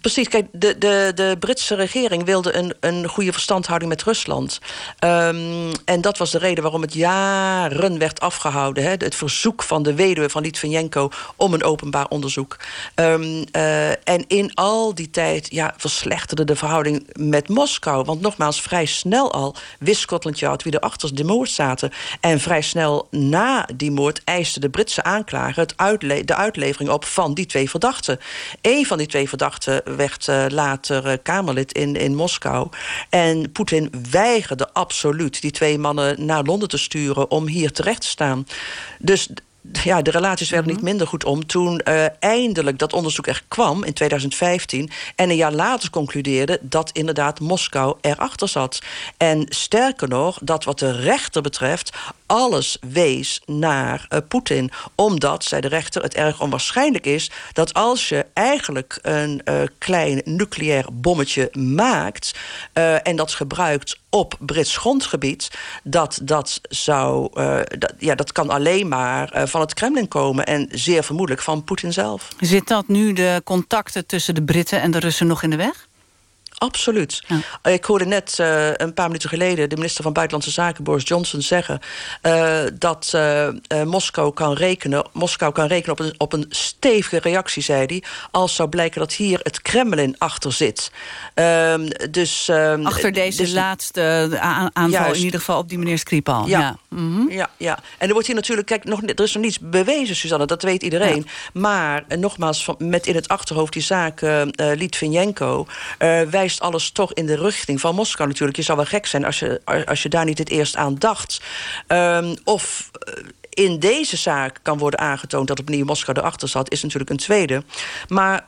Precies, kijk, de, de, de Britse regering wilde een, een goede verstandhouding met Rusland. Um, en dat was de reden waarom het jaren werd afgehouden. Hè? Het verzoek van de weduwe van Litvinenko om een openbaar onderzoek. Um, uh, en in al die tijd ja, verslechterde de verhouding met Moskou. Want nogmaals, vrij snel al wist Scotland Yard wie er achter de moord zaten. En vrij snel na die moord eiste de Britse aanklager het de uitlevering op van die twee verdachten. Eén van die twee verdachten werd uh, later uh, Kamerlid in, in Moskou. En Poetin weigerde absoluut die twee mannen naar Londen te sturen... om hier terecht te staan. Dus ja, de relaties werden niet mhm. minder goed om... toen uh, eindelijk dat onderzoek er kwam in 2015... en een jaar later concludeerde dat inderdaad Moskou erachter zat. En sterker nog, dat wat de rechter betreft alles wees naar uh, Poetin. Omdat, zei de rechter, het erg onwaarschijnlijk is... dat als je eigenlijk een uh, klein nucleair bommetje maakt... Uh, en dat gebruikt op Brits grondgebied... dat dat zou... Dat, ja, dat kan alleen maar van het Kremlin komen... en zeer vermoedelijk van Poetin zelf. Zit dat nu de contacten tussen de Britten en de Russen nog in de weg? Absoluut. Ik hoorde net uh, een paar minuten geleden... de minister van Buitenlandse Zaken, Boris Johnson, zeggen... Uh, dat uh, Moskou kan rekenen, Moskou kan rekenen op, een, op een stevige reactie, zei hij... als zou blijken dat hier het Kremlin achter zit. Ehm, dus, ehm, achter deze dus, laatste aanval juist. in ieder geval op die meneer Skripal. Ja. Ja. Mm -hmm. ja, ja. En er wordt hier natuurlijk... Kijk, nog, er is nog niets bewezen, Suzanne, dat weet iedereen. Ja. Maar, nogmaals, van, met in het achterhoofd die zaak Litvinenko... wij alles toch in de richting van Moskou natuurlijk. Je zou wel gek zijn als je, als je daar niet het eerst aan dacht. Um, of eh, in deze zaak kan worden aangetoond dat opnieuw Moskou erachter zat... is natuurlijk een tweede. Maar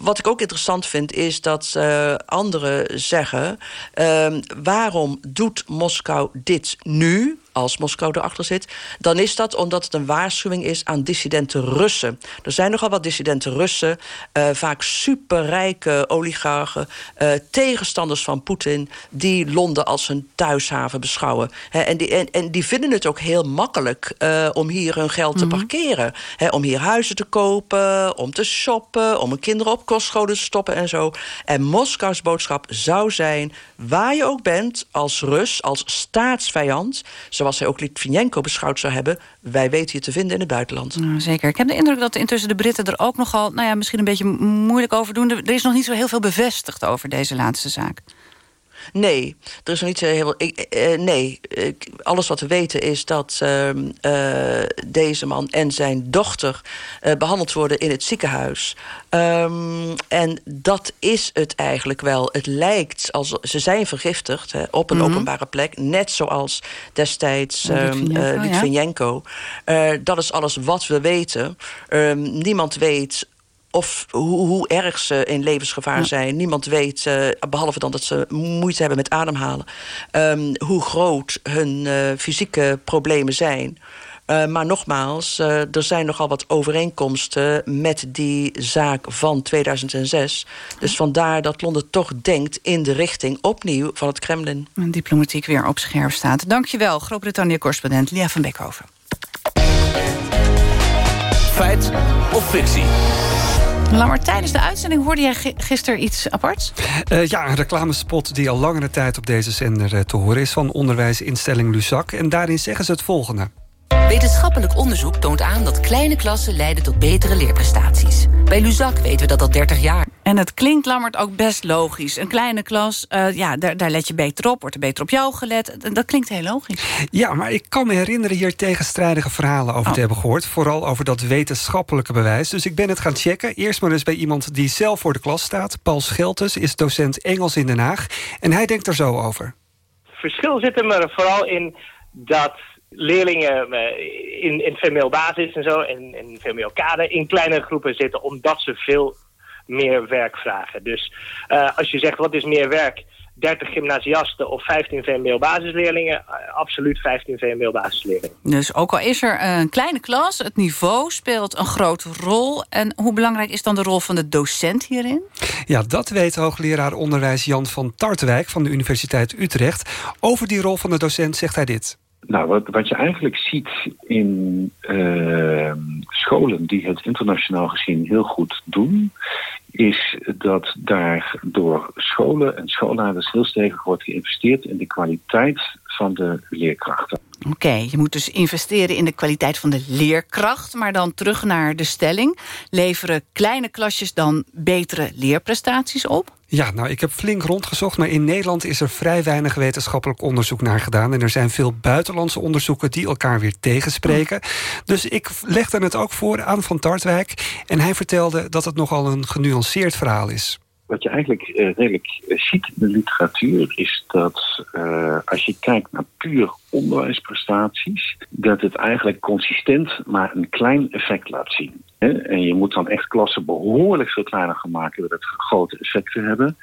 wat ik ook interessant vind is dat uh, anderen zeggen... Uh, waarom doet Moskou dit nu als Moskou erachter zit... dan is dat omdat het een waarschuwing is aan dissidente Russen. Er zijn nogal wat dissidente Russen, uh, vaak superrijke oligarchen... Uh, tegenstanders van Poetin, die Londen als hun thuishaven beschouwen. He, en, die, en, en, die vinden het ook heel makkelijk uh, om hier hun geld mm -hmm. te mhm. parkeren. He, om hier huizen te kopen, om te shoppen, om hun kinderen op kostscholen te stoppen en zo. En Moskous boodschap zou zijn, waar je ook bent, als Rus, als staatsvijand... Zo zoals hij ook Litvinenko beschouwd zou hebben... wij weten je te vinden in het buitenland. Nou, zeker. Ik heb de indruk dat intussen de Britten er ook nogal... nou ja, misschien een beetje moeilijk over doen. Er is nog niet zo heel veel bevestigd over deze laatste zaak. Nee, er is nog niet zo heel... Ik, uh, nee, ik, alles wat we weten is dat uh, uh, deze man en zijn dochter... behandeld worden in het ziekenhuis. Um, en dat is het eigenlijk wel. Het lijkt, als ze zijn vergiftigd hè, op een mm -hmm. openbare plek... net zoals destijds um, Litvinenko. Ja. dat is alles wat we weten. Um, niemand weet of hoe, hoe, erg ze in levensgevaar ja. zijn. Niemand weet, uh, behalve dan dat ze moeite hebben met ademhalen... Um, hoe groot hun uh, fysieke problemen zijn. Uh, maar nogmaals, er zijn nogal wat overeenkomsten... met die zaak van 2006. Dus vandaar dat Londen toch denkt in de richting opnieuw van het Kremlin. En diplomatiek weer op scherp staat. Dankjewel, Groot-Brittannië-correspondent Lia van Beekhoven. Feit of fictie? maar tijdens de uitzending hoorde jij gisteren iets aparts? Uh, ja, een reclamespot die al langere tijd op deze zender uh, te horen is... van onderwijsinstelling Luzak. En daarin zeggen ze het volgende. Wetenschappelijk onderzoek toont aan dat kleine klassen leiden tot betere leerprestaties. Bij Luzak weten we dat al 30 jaar. En het klinkt, Lammert, ook best logisch. Een kleine klas, uh, ja, daar, daar, let je beter op, wordt er beter op jou gelet. Dat klinkt heel logisch. Ja, maar ik kan me herinneren hier tegenstrijdige verhalen over oh. te hebben gehoord. Vooral over dat wetenschappelijke bewijs. Dus ik ben het gaan checken. Eerst maar eens bij iemand die zelf voor de klas staat. Paul Scheltes is docent Engels in Den Haag. En hij denkt er zo over. Het verschil zit er maar vooral in dat leerlingen eh, in, in basis en zo, en in VMBO kader, in kleinere groepen zitten, omdat ze veel meer werk vragen. Dus uh, als je zegt, wat is meer werk? 30 gymnasiasten of 15 VMBO-basisleerlingen. Uh, absoluut 15 VMBO-basisleerlingen. Dus ook al is er een kleine klas, het niveau speelt een grote rol. En hoe belangrijk is dan de rol van de docent hierin? Ja, dat weet hoogleraar onderwijs Jan van Tartwijk van de Universiteit Utrecht. Over die rol van de docent zegt hij dit. Nou, wat, je eigenlijk ziet in uh, scholen die het internationaal gezien heel goed doen, is dat daar door scholen en schoolleiders heel stevig wordt geïnvesteerd in de kwaliteit van de leerkrachten. Oké, je moet dus investeren in de kwaliteit van de leerkracht. Maar dan terug naar de stelling. Leveren kleine klasjes dan betere leerprestaties op? Ja, nou, ik heb flink rondgezocht, maar in Nederland is er vrij weinig wetenschappelijk onderzoek naar gedaan. En er zijn veel buitenlandse onderzoeken die elkaar weer tegenspreken. Dus ik legde het ook voor aan Van Tartwijk. En hij vertelde dat het nogal een genuanceerd verhaal is. Wat je eigenlijk uh, redelijk ziet in de literatuur is dat uh, als je kijkt naar puur onderwijsprestaties, dat het eigenlijk consistent maar een klein effect laat zien. En je moet dan echt klassen behoorlijk veel kleiner gaan maken... dat het grote effecten hebben.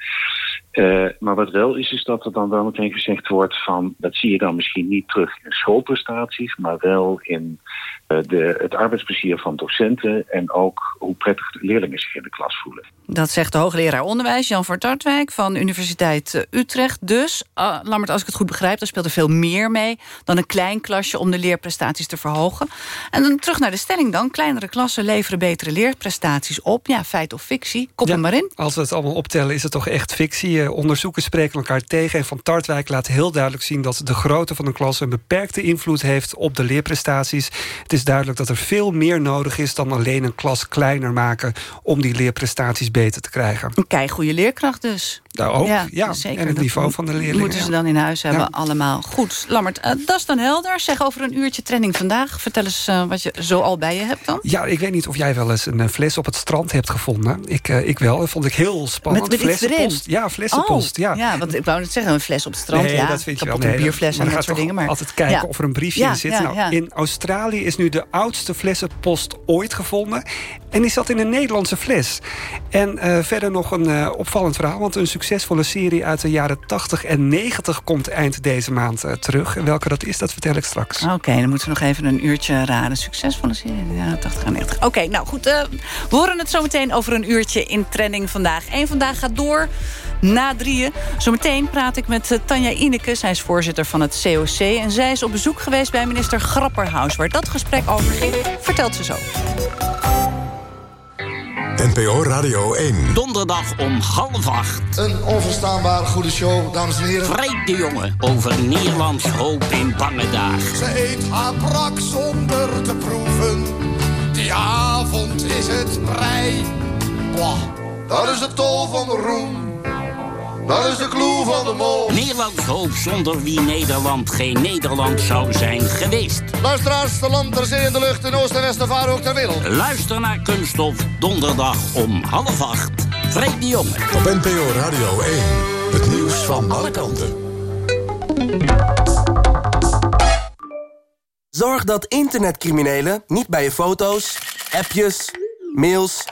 Maar wat wel is, is dat er dan wel meteen gezegd wordt van... dat zie je dan misschien niet terug in schoolprestaties... maar wel in de, het arbeidsplezier van docenten... en ook hoe prettig de leerlingen zich in de klas voelen. Dat zegt de hoogleraar onderwijs Jan van Tartwijk... van Universiteit Utrecht. Dus, uh, Lammert, als ik het goed begrijp... dan speelt er veel meer mee dan een klein klasje... om de leerprestaties te verhogen. En dan terug naar de stelling dan. Kleinere klassen leveren betere leerprestaties op. Ja, feit of fictie. Kop ja, er maar in. Als we het allemaal optellen is het toch echt fictie. Uh, onderzoeken spreken elkaar tegen. En Van Tartwijk laat heel duidelijk zien... dat de grootte van een klas een beperkte invloed heeft... op de leerprestaties. Het is duidelijk dat er veel meer nodig is... dan alleen een klas kleiner maken... om die leerprestaties beter te krijgen. Een kei goede leerkracht dus. Nou ook, ja. ja. Zeker. En het niveau van de leerlingen. Moeten ze dan in huis hebben, ja. allemaal. Goed, Lammert, uh, dat is dan helder. Zeg over een uurtje training vandaag. Vertel eens uh, wat je zo al bij je hebt dan. Ja, ik weet niet of jij wel eens een fles op het strand hebt gevonden. Ik, uh, ik wel, dat vond ik heel spannend. Met, met flessenpost. Ja, flessenpost. Oh, ja. ja, want ik wou net zeggen, een fles op het strand. Nee, ja, dat vind je wel. Een bierfles en dat soort dingen. Maar altijd kijken of er een briefje in zit. Nou, in Australië is nu de oudste flessenpost ooit gevonden. En die zat in een Nederlandse fles. En uh, verder nog een uh, opvallend verhaal. Want een succesvolle serie uit de jaren 80 en 90 komt eind deze maand uh, terug. En welke dat is, dat vertel ik straks. Oké, dan moeten we nog even een uurtje raden. Succesvolle serie uit de jaren 80 en 90. Oké, nou goed. we horen het zo meteen over een uurtje in trending vandaag. Eén vandaag gaat door na drieën. Zometeen praat ik met Tanja Ineke. Zij is voorzitter van het COC. En zij is op bezoek geweest bij minister Grapperhaus. Waar dat gesprek over ging, vertelt ze zo. NPO Radio 1. Donderdag om half acht. Een onverstaanbare goede show, dames en heren. Freek de Jonge over Nederlands hoop in bange dagen. Ze eet haar brak zonder te proeven. Die avond is het brei. Boah, dat is de tol van de roem. Dat is de clue van de mol. Nederlands hoop zonder wie Nederland geen Nederland zou zijn geweest. Luisteraars, de land, de zee en de lucht, in oost en westen varen ook ter wereld. Luister naar Kunststof, donderdag om half acht. Freek de Jonge. Op NPO Radio 1, het nieuws van alle kanten. Zorg dat internetcriminelen niet bij je foto's, appjes, mails,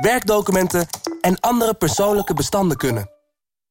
werkdocumenten en andere persoonlijke bestanden kunnen.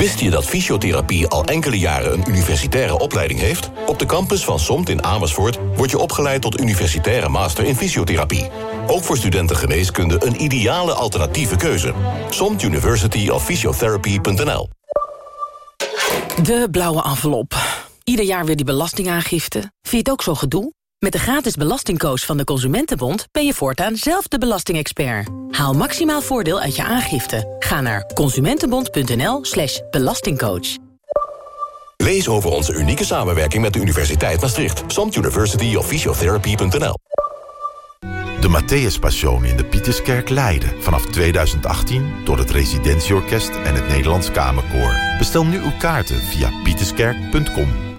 Wist je dat fysiotherapie al enkele jaren een universitaire opleiding heeft? Op de campus van SOMT in Amersfoort word je opgeleid tot universitaire master in fysiotherapie. Ook voor studenten geneeskunde een ideale alternatieve keuze. SOMT University of Physiotherapy.nl De blauwe envelop. Ieder jaar weer die belastingaangifte. Vind je het ook zo gedoe? Met de gratis belastingcoach van de Consumentenbond ben je voortaan zelf de belastingexpert. Haal maximaal voordeel uit je aangifte. Ga naar consumentenbond.nl slash belastingcoach. Lees over onze unieke samenwerking met de Universiteit Maastricht. SOMT University of Physiotherapy.nl De Matthäus Passion in de Pieterskerk Leiden. Vanaf 2018 door het Residentieorkest en het Nederlands Kamerkoor. Bestel nu uw kaarten via pieterskerk.com.